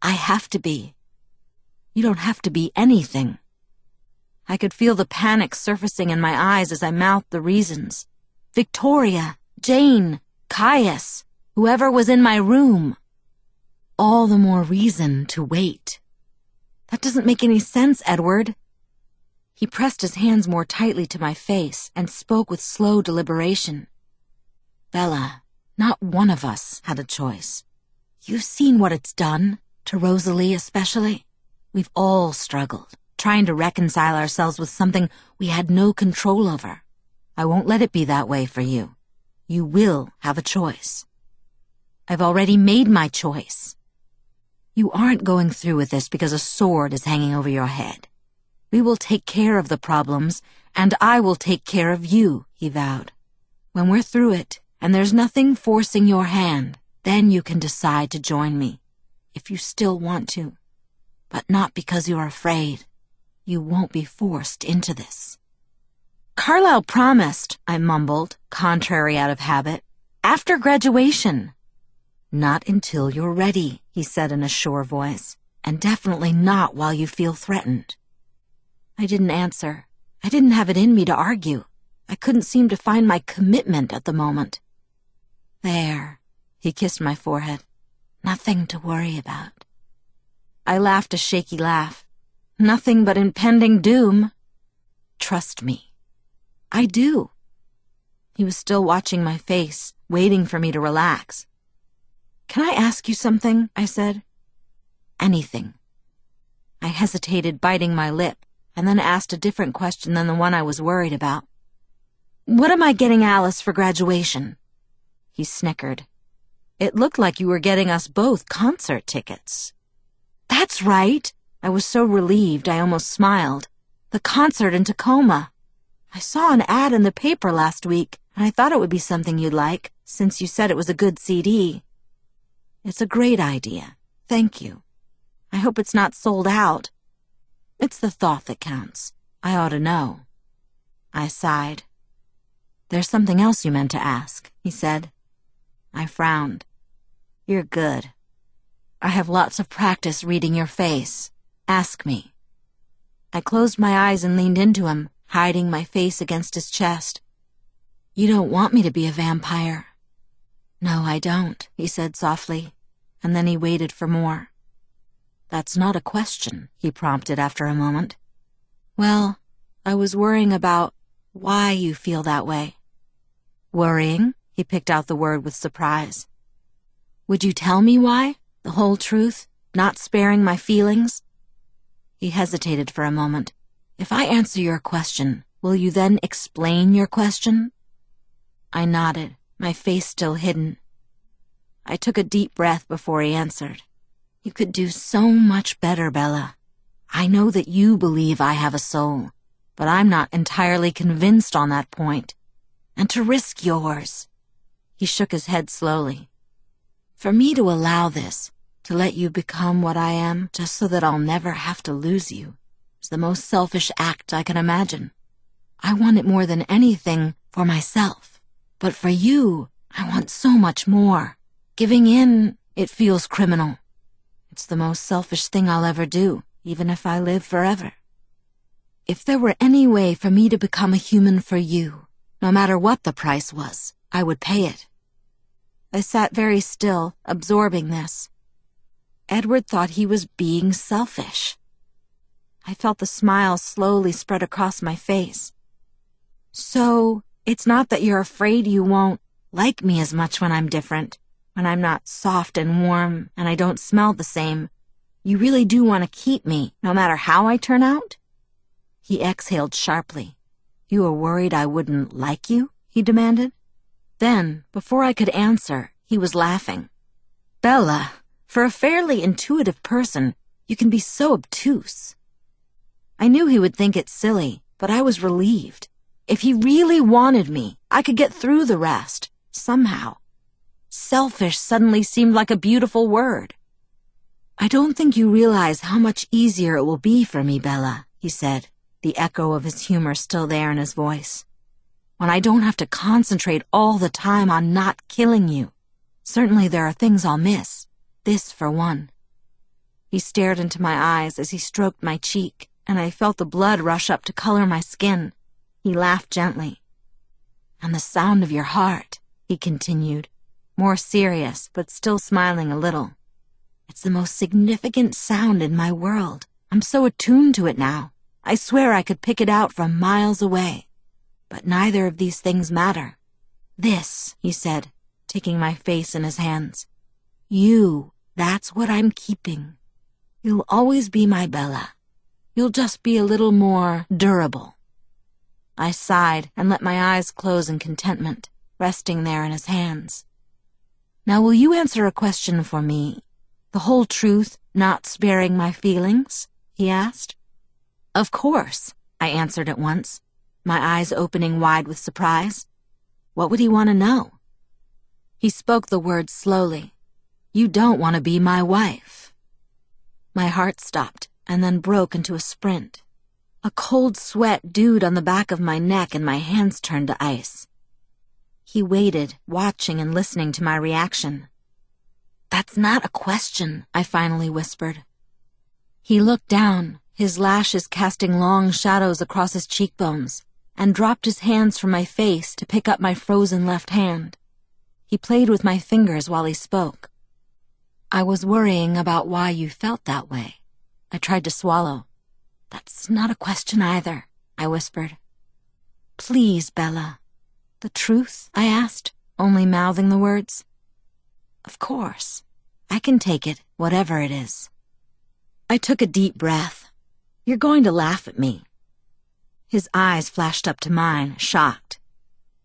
I have to be. You don't have to be anything. I could feel the panic surfacing in my eyes as I mouthed the reasons. Victoria, Jane, Caius. Whoever was in my room. All the more reason to wait. That doesn't make any sense, Edward. He pressed his hands more tightly to my face and spoke with slow deliberation. Bella, not one of us had a choice. You've seen what it's done, to Rosalie especially. We've all struggled, trying to reconcile ourselves with something we had no control over. I won't let it be that way for you. You will have a choice. I've already made my choice. You aren't going through with this because a sword is hanging over your head. We will take care of the problems, and I will take care of you, he vowed. When we're through it, and there's nothing forcing your hand, then you can decide to join me, if you still want to. But not because you're afraid. You won't be forced into this. Carlisle promised, I mumbled, contrary out of habit, after graduation. Not until you're ready, he said in a sure voice, and definitely not while you feel threatened. I didn't answer. I didn't have it in me to argue. I couldn't seem to find my commitment at the moment. There, he kissed my forehead. Nothing to worry about. I laughed a shaky laugh. Nothing but impending doom. Trust me. I do. He was still watching my face, waiting for me to relax. Can I ask you something? I said. Anything. I hesitated, biting my lip, and then asked a different question than the one I was worried about. What am I getting Alice for graduation? He snickered. It looked like you were getting us both concert tickets. That's right. I was so relieved I almost smiled. The concert in Tacoma. I saw an ad in the paper last week, and I thought it would be something you'd like, since you said it was a good CD. It's a great idea. Thank you. I hope it's not sold out. It's the thought that counts. I ought to know. I sighed. There's something else you meant to ask, he said. I frowned. You're good. I have lots of practice reading your face. Ask me. I closed my eyes and leaned into him, hiding my face against his chest. You don't want me to be a vampire. No, I don't, he said softly, and then he waited for more. That's not a question, he prompted after a moment. Well, I was worrying about why you feel that way. Worrying? He picked out the word with surprise. Would you tell me why? The whole truth? Not sparing my feelings? He hesitated for a moment, if I answer your question, will you then explain your question? I nodded, my face still hidden. I took a deep breath before he answered. You could do so much better, Bella. I know that you believe I have a soul, but I'm not entirely convinced on that point. And to risk yours. He shook his head slowly. For me to allow this, to let you become what I am, just so that I'll never have to lose you, is the most selfish act I can imagine. I want it more than anything for myself. But for you, I want so much more. Giving in, it feels criminal. It's the most selfish thing I'll ever do, even if I live forever. If there were any way for me to become a human for you, no matter what the price was, I would pay it. I sat very still, absorbing this. Edward thought he was being selfish. I felt the smile slowly spread across my face. So, it's not that you're afraid you won't like me as much when I'm different, when I'm not soft and warm and I don't smell the same. You really do want to keep me, no matter how I turn out? He exhaled sharply. You were worried I wouldn't like you? he demanded. Then, before I could answer, he was laughing. Bella, for a fairly intuitive person, you can be so obtuse. I knew he would think it silly, but I was relieved. If he really wanted me, I could get through the rest, somehow. Selfish suddenly seemed like a beautiful word. I don't think you realize how much easier it will be for me, Bella, he said, the echo of his humor still there in his voice. When I don't have to concentrate all the time on not killing you. Certainly there are things I'll miss. This for one. He stared into my eyes as he stroked my cheek and I felt the blood rush up to color my skin. He laughed gently. And the sound of your heart, he continued. more serious, but still smiling a little. It's the most significant sound in my world. I'm so attuned to it now. I swear I could pick it out from miles away. But neither of these things matter. This, he said, taking my face in his hands. You, that's what I'm keeping. You'll always be my Bella. You'll just be a little more durable. I sighed and let my eyes close in contentment, resting there in his hands. Now will you answer a question for me? The whole truth, not sparing my feelings? he asked. Of course, I answered at once, my eyes opening wide with surprise. What would he want to know? He spoke the words slowly. You don't want to be my wife. My heart stopped and then broke into a sprint. A cold sweat dewed on the back of my neck and my hands turned to ice. He waited, watching and listening to my reaction. That's not a question, I finally whispered. He looked down, his lashes casting long shadows across his cheekbones, and dropped his hands from my face to pick up my frozen left hand. He played with my fingers while he spoke. I was worrying about why you felt that way. I tried to swallow. That's not a question either, I whispered. Please, Bella. The truth? I asked, only mouthing the words. Of course. I can take it, whatever it is. I took a deep breath. You're going to laugh at me. His eyes flashed up to mine, shocked.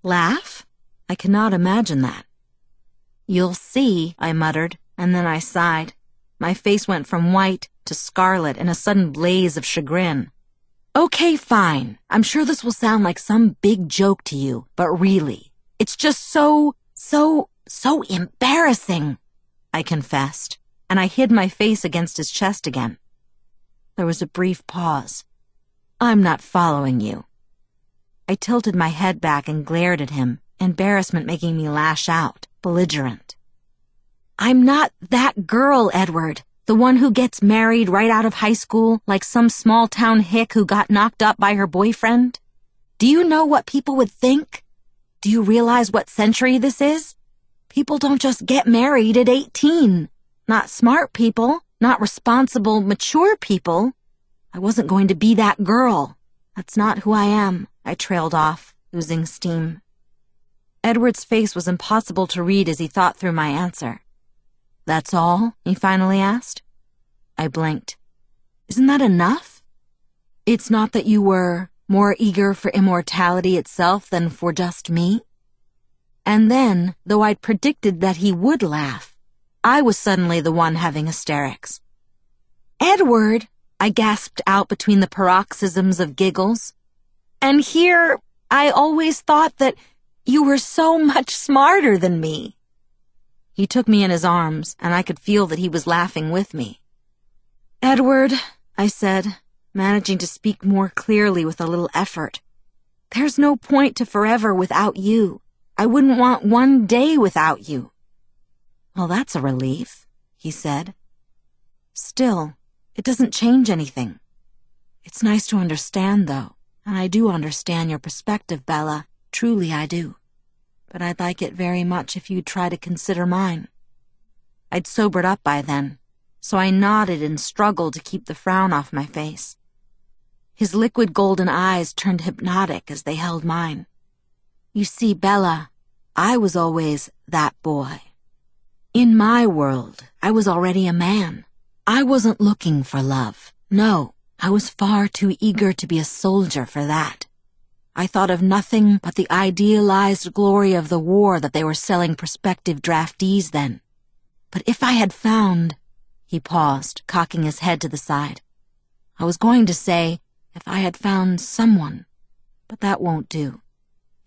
Laugh? I cannot imagine that. You'll see, I muttered, and then I sighed. My face went from white to scarlet in a sudden blaze of chagrin. Okay, fine. I'm sure this will sound like some big joke to you, but really, it's just so, so, so embarrassing, I confessed, and I hid my face against his chest again. There was a brief pause. I'm not following you. I tilted my head back and glared at him, embarrassment making me lash out, belligerent. I'm not that girl, Edward. The one who gets married right out of high school, like some small town hick who got knocked up by her boyfriend? Do you know what people would think? Do you realize what century this is? People don't just get married at 18. Not smart people, not responsible, mature people. I wasn't going to be that girl. That's not who I am, I trailed off, losing steam. Edward's face was impossible to read as he thought through my answer. That's all? he finally asked. I blinked. Isn't that enough? It's not that you were more eager for immortality itself than for just me? And then, though I'd predicted that he would laugh, I was suddenly the one having hysterics. Edward, I gasped out between the paroxysms of giggles. And here, I always thought that you were so much smarter than me. He took me in his arms, and I could feel that he was laughing with me. Edward, I said, managing to speak more clearly with a little effort. There's no point to forever without you. I wouldn't want one day without you. Well, that's a relief, he said. Still, it doesn't change anything. It's nice to understand, though, and I do understand your perspective, Bella. Truly I do but I'd like it very much if you'd try to consider mine. I'd sobered up by then, so I nodded and struggled to keep the frown off my face. His liquid golden eyes turned hypnotic as they held mine. You see, Bella, I was always that boy. In my world, I was already a man. I wasn't looking for love. No, I was far too eager to be a soldier for that. I thought of nothing but the idealized glory of the war that they were selling prospective draftees then. But if I had found... He paused, cocking his head to the side. I was going to say, if I had found someone, but that won't do.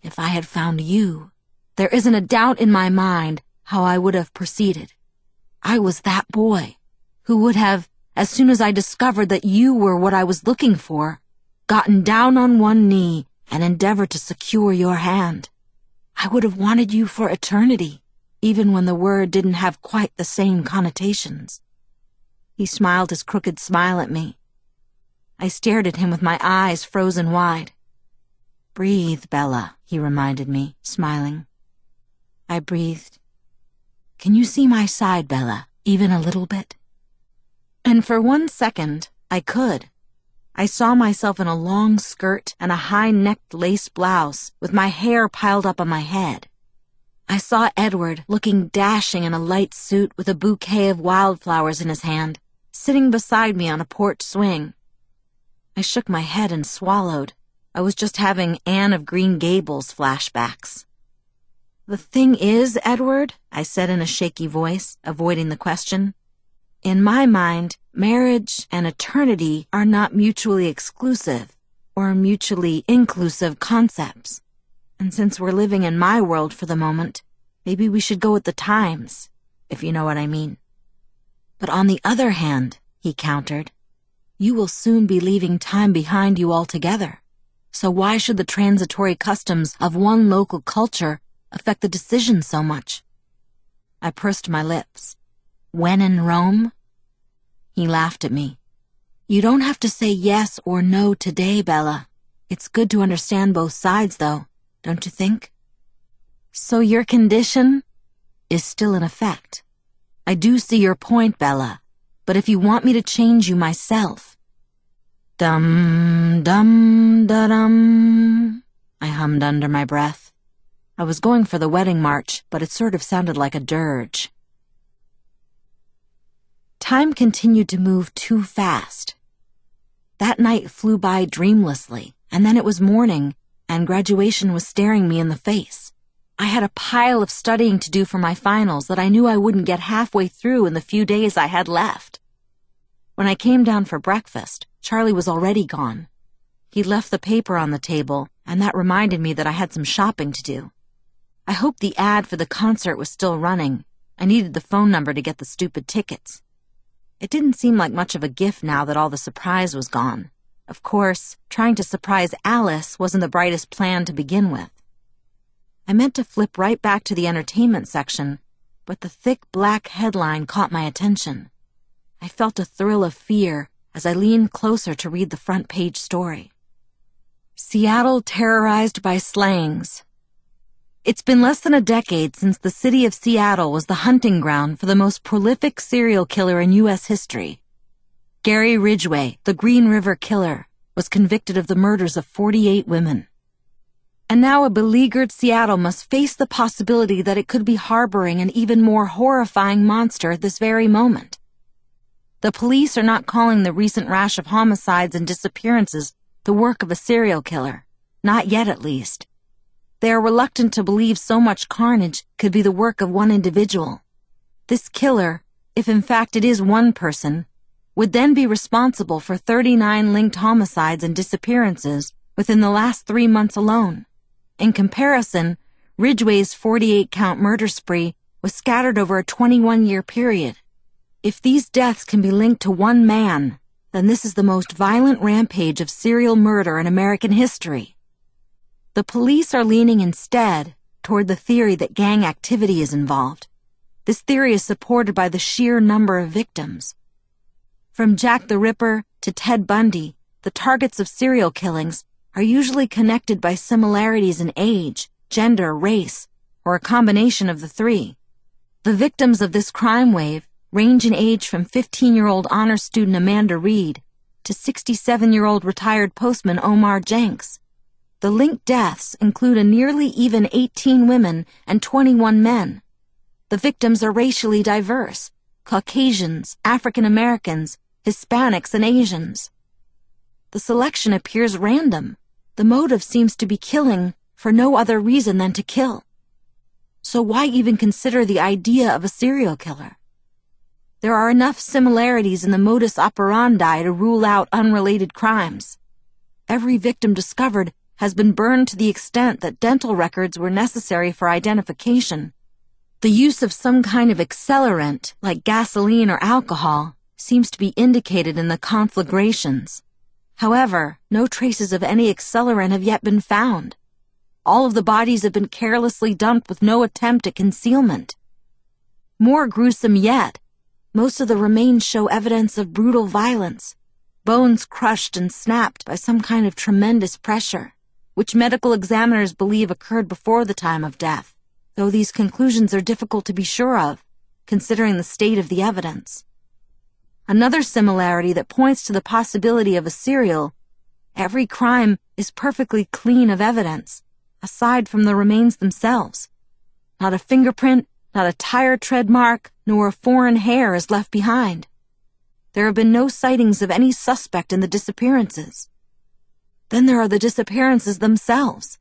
If I had found you, there isn't a doubt in my mind how I would have proceeded. I was that boy who would have, as soon as I discovered that you were what I was looking for, gotten down on one knee and endeavor to secure your hand. I would have wanted you for eternity, even when the word didn't have quite the same connotations. He smiled his crooked smile at me. I stared at him with my eyes frozen wide. Breathe, Bella, he reminded me, smiling. I breathed. Can you see my side, Bella, even a little bit? And for one second, I could. I saw myself in a long skirt and a high-necked lace blouse with my hair piled up on my head. I saw Edward looking dashing in a light suit with a bouquet of wildflowers in his hand, sitting beside me on a porch swing. I shook my head and swallowed. I was just having Anne of Green Gables flashbacks. The thing is, Edward, I said in a shaky voice, avoiding the question, in my mind, marriage and eternity are not mutually exclusive or mutually inclusive concepts. And since we're living in my world for the moment, maybe we should go with the times, if you know what I mean. But on the other hand, he countered, you will soon be leaving time behind you altogether. So why should the transitory customs of one local culture affect the decision so much? I pursed my lips. When in Rome? He laughed at me. You don't have to say yes or no today, Bella. It's good to understand both sides, though, don't you think? So your condition is still in effect. I do see your point, Bella, but if you want me to change you myself. Dum, dum, da dum, I hummed under my breath. I was going for the wedding march, but it sort of sounded like a dirge. Time continued to move too fast. That night flew by dreamlessly, and then it was morning, and graduation was staring me in the face. I had a pile of studying to do for my finals that I knew I wouldn't get halfway through in the few days I had left. When I came down for breakfast, Charlie was already gone. He left the paper on the table, and that reminded me that I had some shopping to do. I hoped the ad for the concert was still running. I needed the phone number to get the stupid tickets. It didn't seem like much of a gift now that all the surprise was gone. Of course, trying to surprise Alice wasn't the brightest plan to begin with. I meant to flip right back to the entertainment section, but the thick black headline caught my attention. I felt a thrill of fear as I leaned closer to read the front page story. Seattle terrorized by slangs, it's been less than a decade since the city of Seattle was the hunting ground for the most prolific serial killer in U.S. history. Gary Ridgway, the Green River Killer, was convicted of the murders of 48 women. And now a beleaguered Seattle must face the possibility that it could be harboring an even more horrifying monster at this very moment. The police are not calling the recent rash of homicides and disappearances the work of a serial killer. Not yet, at least. They are reluctant to believe so much carnage could be the work of one individual. This killer, if in fact it is one person, would then be responsible for 39 linked homicides and disappearances within the last three months alone. In comparison, Ridgway's 48 count murder spree was scattered over a 21 year period. If these deaths can be linked to one man, then this is the most violent rampage of serial murder in American history. The police are leaning instead toward the theory that gang activity is involved. This theory is supported by the sheer number of victims. From Jack the Ripper to Ted Bundy, the targets of serial killings are usually connected by similarities in age, gender, race, or a combination of the three. The victims of this crime wave range in age from 15-year-old honor student Amanda Reed to 67-year-old retired postman Omar Jenks. The linked deaths include a nearly even 18 women and 21 men. The victims are racially diverse Caucasians, African Americans, Hispanics, and Asians. The selection appears random. The motive seems to be killing for no other reason than to kill. So why even consider the idea of a serial killer? There are enough similarities in the modus operandi to rule out unrelated crimes. Every victim discovered has been burned to the extent that dental records were necessary for identification. The use of some kind of accelerant, like gasoline or alcohol, seems to be indicated in the conflagrations. However, no traces of any accelerant have yet been found. All of the bodies have been carelessly dumped with no attempt at concealment. More gruesome yet, most of the remains show evidence of brutal violence, bones crushed and snapped by some kind of tremendous pressure which medical examiners believe occurred before the time of death, though these conclusions are difficult to be sure of, considering the state of the evidence. Another similarity that points to the possibility of a serial every crime is perfectly clean of evidence, aside from the remains themselves. Not a fingerprint, not a tire tread mark, nor a foreign hair is left behind. There have been no sightings of any suspect in the disappearances. Then there are the disappearances themselves.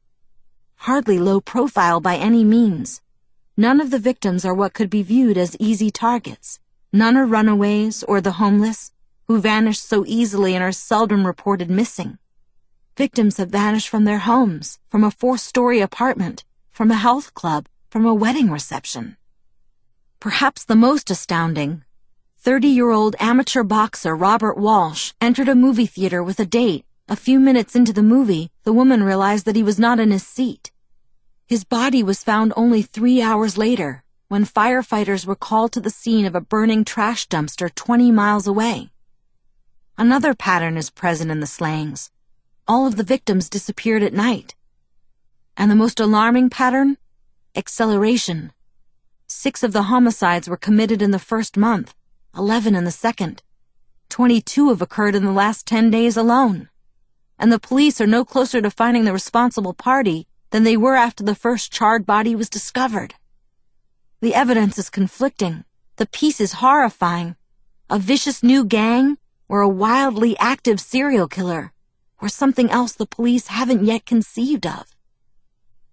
Hardly low profile by any means. None of the victims are what could be viewed as easy targets. None are runaways or the homeless, who vanish so easily and are seldom reported missing. Victims have vanished from their homes, from a four-story apartment, from a health club, from a wedding reception. Perhaps the most astounding, 30-year-old amateur boxer Robert Walsh entered a movie theater with a date. A few minutes into the movie, the woman realized that he was not in his seat. His body was found only three hours later, when firefighters were called to the scene of a burning trash dumpster 20 miles away. Another pattern is present in the slayings all of the victims disappeared at night. And the most alarming pattern? Acceleration. Six of the homicides were committed in the first month, 11 in the second. 22 have occurred in the last 10 days alone. And the police are no closer to finding the responsible party than they were after the first charred body was discovered. The evidence is conflicting. The piece is horrifying. A vicious new gang or a wildly active serial killer or something else the police haven't yet conceived of.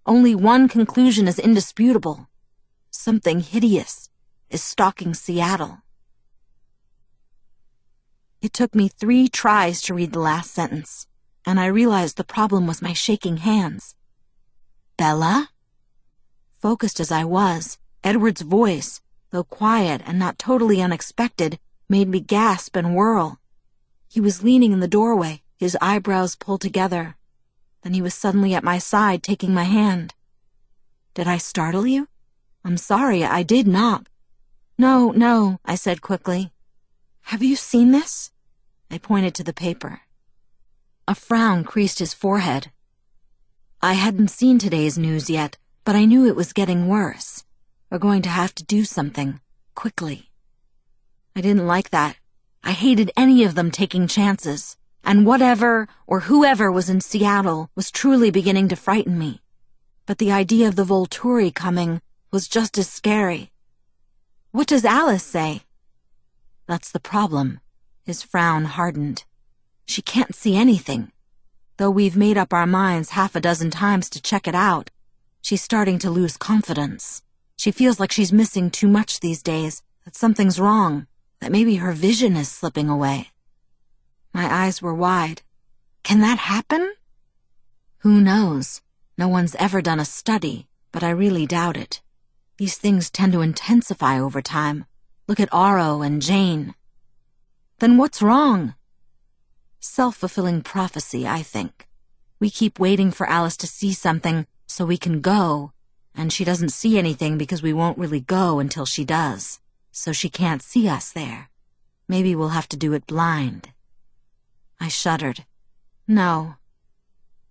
Only one conclusion is indisputable. Something hideous is stalking Seattle. It took me three tries to read the last sentence, and I realized the problem was my shaking hands. Bella? Focused as I was, Edward's voice, though quiet and not totally unexpected, made me gasp and whirl. He was leaning in the doorway, his eyebrows pulled together. Then he was suddenly at my side, taking my hand. Did I startle you? I'm sorry, I did knock. No, no, I said quickly. Have you seen this? I pointed to the paper. A frown creased his forehead. I hadn't seen today's news yet, but I knew it was getting worse. We're going to have to do something, quickly. I didn't like that. I hated any of them taking chances and whatever or whoever was in Seattle was truly beginning to frighten me. But the idea of the Volturi coming was just as scary. What does Alice say? That's the problem. His frown hardened. She can't see anything. Though we've made up our minds half a dozen times to check it out, she's starting to lose confidence. She feels like she's missing too much these days, that something's wrong, that maybe her vision is slipping away. My eyes were wide. Can that happen? Who knows? No one's ever done a study, but I really doubt it. These things tend to intensify over time. Look at Aro and Jane. Then what's wrong? Self-fulfilling prophecy, I think. We keep waiting for Alice to see something so we can go, and she doesn't see anything because we won't really go until she does. So she can't see us there. Maybe we'll have to do it blind. I shuddered. No.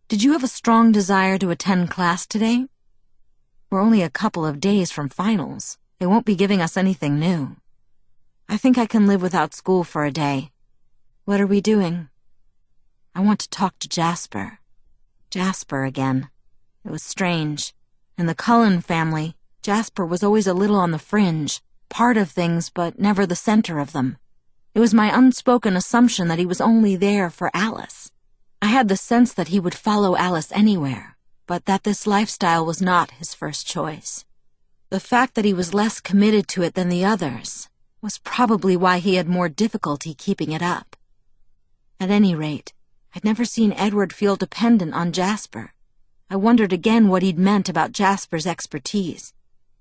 Did you have a strong desire to attend class today? We're only a couple of days from finals. They won't be giving us anything new. I think I can live without school for a day. What are we doing? I want to talk to Jasper. Jasper again. It was strange. In the Cullen family, Jasper was always a little on the fringe, part of things, but never the center of them. It was my unspoken assumption that he was only there for Alice. I had the sense that he would follow Alice anywhere, but that this lifestyle was not his first choice. The fact that he was less committed to it than the others was probably why he had more difficulty keeping it up. At any rate, I'd never seen Edward feel dependent on Jasper. I wondered again what he'd meant about Jasper's expertise.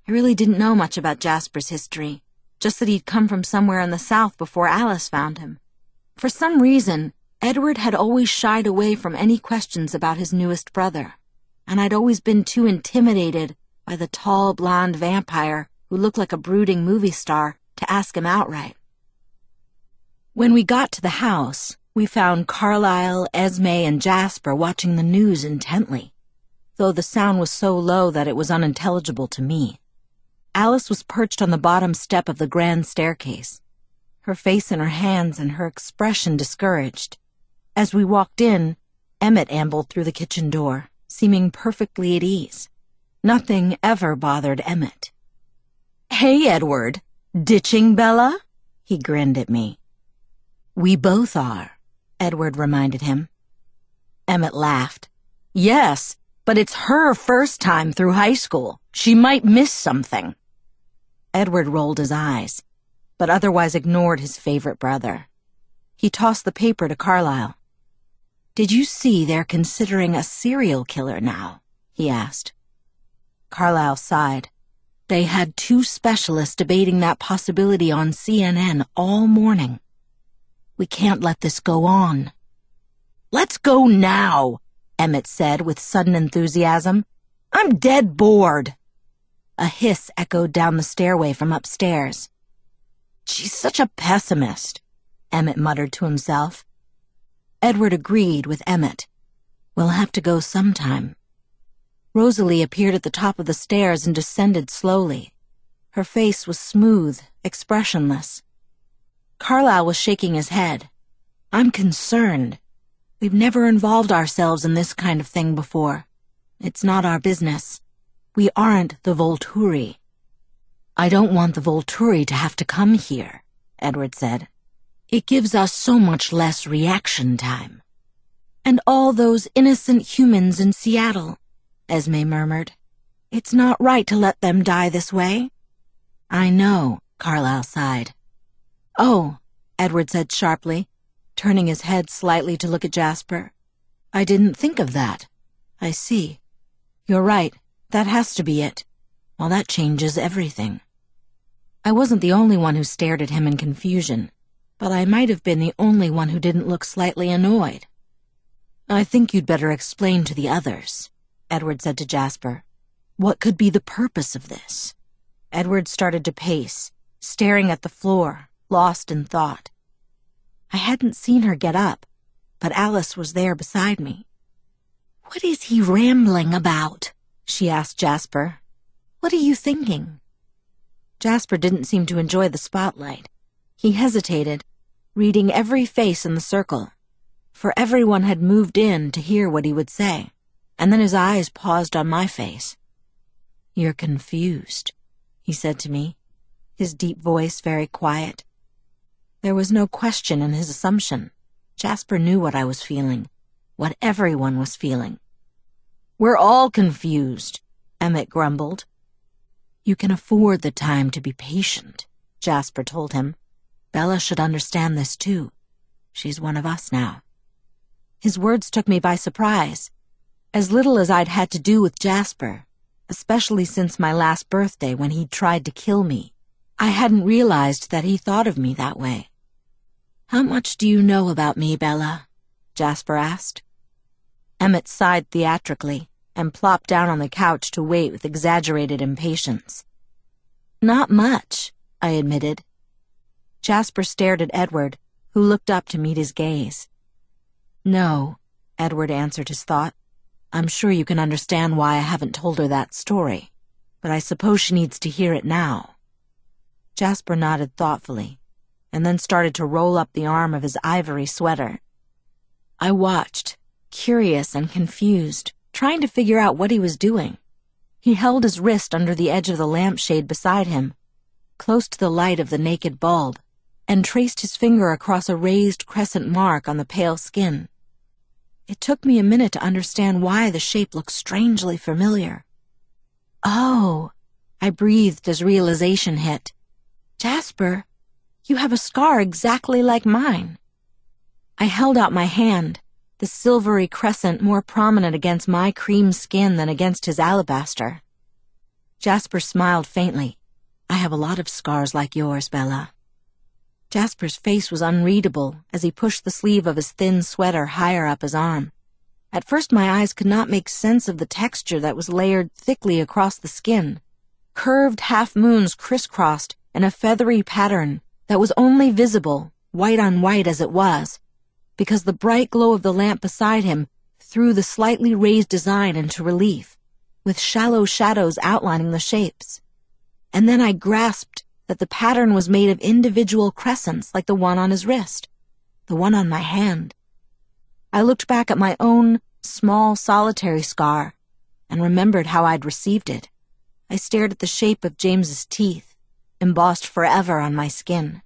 I really didn't know much about Jasper's history just that he'd come from somewhere in the South before Alice found him. For some reason, Edward had always shied away from any questions about his newest brother, and I'd always been too intimidated by the tall blonde vampire who looked like a brooding movie star to ask him outright. When we got to the house, we found Carlisle, Esme, and Jasper watching the news intently, though the sound was so low that it was unintelligible to me. Alice was perched on the bottom step of the grand staircase, her face in her hands and her expression discouraged. As we walked in, Emmett ambled through the kitchen door, seeming perfectly at ease. Nothing ever bothered Emmett. Hey, Edward. Ditching Bella? He grinned at me. We both are, Edward reminded him. Emmett laughed. Yes, but it's her first time through high school. She might miss something. Edward rolled his eyes, but otherwise ignored his favorite brother. He tossed the paper to Carlisle. Did you see they're considering a serial killer now? he asked. Carlisle sighed. They had two specialists debating that possibility on CNN all morning. We can't let this go on. Let's go now, Emmett said with sudden enthusiasm. I'm dead bored. A hiss echoed down the stairway from upstairs. She's such a pessimist, Emmett muttered to himself. Edward agreed with Emmett. We'll have to go sometime. Rosalie appeared at the top of the stairs and descended slowly. Her face was smooth, expressionless. Carlisle was shaking his head. I'm concerned. We've never involved ourselves in this kind of thing before. It's not our business. We aren't the Volturi. I don't want the Volturi to have to come here, Edward said. It gives us so much less reaction time. And all those innocent humans in Seattle. Esme murmured. It's not right to let them die this way. I know, Carlisle sighed. Oh, Edward said sharply, turning his head slightly to look at Jasper. I didn't think of that. I see. You're right. That has to be it. Well, that changes everything. I wasn't the only one who stared at him in confusion, but I might have been the only one who didn't look slightly annoyed. I think you'd better explain to the others. Edward said to Jasper. What could be the purpose of this? Edward started to pace, staring at the floor, lost in thought. I hadn't seen her get up, but Alice was there beside me. What is he rambling about? she asked Jasper. What are you thinking? Jasper didn't seem to enjoy the spotlight. He hesitated, reading every face in the circle, for everyone had moved in to hear what he would say and then his eyes paused on my face. You're confused, he said to me, his deep voice very quiet. There was no question in his assumption. Jasper knew what I was feeling, what everyone was feeling. We're all confused, Emmett grumbled. You can afford the time to be patient, Jasper told him. Bella should understand this too. She's one of us now. His words took me by surprise. As little as I'd had to do with Jasper, especially since my last birthday when he'd tried to kill me, I hadn't realized that he thought of me that way. How much do you know about me, Bella? Jasper asked. Emmett sighed theatrically and plopped down on the couch to wait with exaggerated impatience. Not much, I admitted. Jasper stared at Edward, who looked up to meet his gaze. No, Edward answered his thought. I'm sure you can understand why I haven't told her that story, but I suppose she needs to hear it now. Jasper nodded thoughtfully, and then started to roll up the arm of his ivory sweater. I watched, curious and confused, trying to figure out what he was doing. He held his wrist under the edge of the lampshade beside him, close to the light of the naked bulb, and traced his finger across a raised crescent mark on the pale skin. It took me a minute to understand why the shape looked strangely familiar. Oh, I breathed as realization hit. Jasper, you have a scar exactly like mine. I held out my hand, the silvery crescent more prominent against my cream skin than against his alabaster. Jasper smiled faintly. I have a lot of scars like yours, Bella. Jasper's face was unreadable as he pushed the sleeve of his thin sweater higher up his arm. At first my eyes could not make sense of the texture that was layered thickly across the skin. Curved half moons crisscrossed in a feathery pattern that was only visible, white on white as it was, because the bright glow of the lamp beside him threw the slightly raised design into relief, with shallow shadows outlining the shapes. And then I grasped that the pattern was made of individual crescents like the one on his wrist, the one on my hand. I looked back at my own small solitary scar and remembered how I'd received it. I stared at the shape of James's teeth, embossed forever on my skin.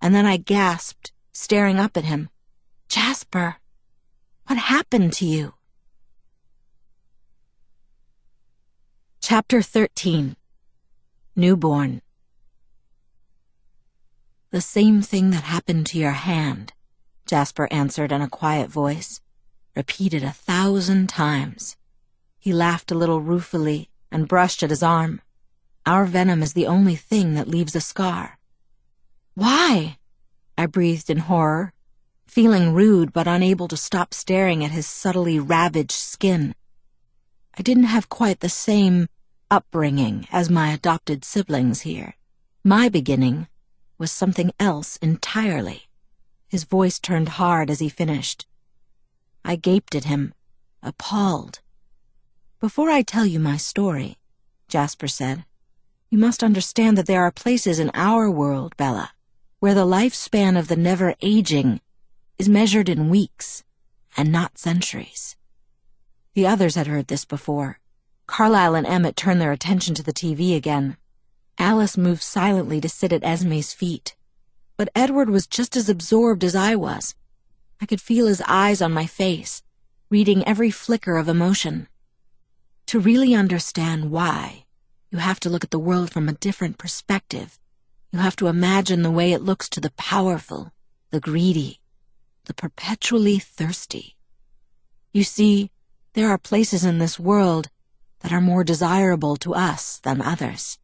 And then I gasped, staring up at him. Jasper, what happened to you? Chapter 13 Newborn The same thing that happened to your hand, Jasper answered in a quiet voice, repeated a thousand times. He laughed a little ruefully and brushed at his arm. Our venom is the only thing that leaves a scar. Why? I breathed in horror, feeling rude but unable to stop staring at his subtly ravaged skin. I didn't have quite the same upbringing as my adopted siblings here. My beginning was something else entirely. His voice turned hard as he finished. I gaped at him, appalled. Before I tell you my story, Jasper said, you must understand that there are places in our world, Bella, where the lifespan of the never aging is measured in weeks and not centuries. The others had heard this before. Carlisle and Emmett turned their attention to the TV again. Alice moved silently to sit at Esme's feet. But Edward was just as absorbed as I was. I could feel his eyes on my face, reading every flicker of emotion. To really understand why, you have to look at the world from a different perspective. You have to imagine the way it looks to the powerful, the greedy, the perpetually thirsty. You see, there are places in this world that are more desirable to us than others.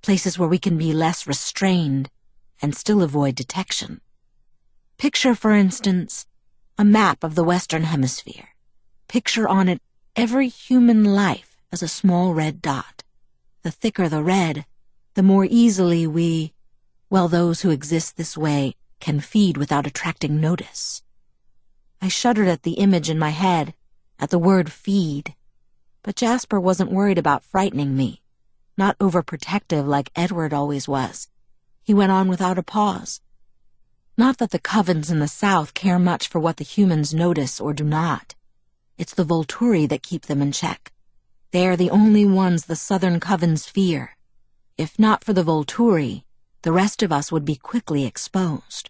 Places where we can be less restrained and still avoid detection. Picture, for instance, a map of the Western Hemisphere. Picture on it every human life as a small red dot. The thicker the red, the more easily we, well, those who exist this way, can feed without attracting notice. I shuddered at the image in my head, at the word feed. But Jasper wasn't worried about frightening me, not overprotective like Edward always was. He went on without a pause. Not that the covens in the south care much for what the humans notice or do not. It's the Volturi that keep them in check. They are the only ones the southern covens fear. If not for the Volturi, the rest of us would be quickly exposed.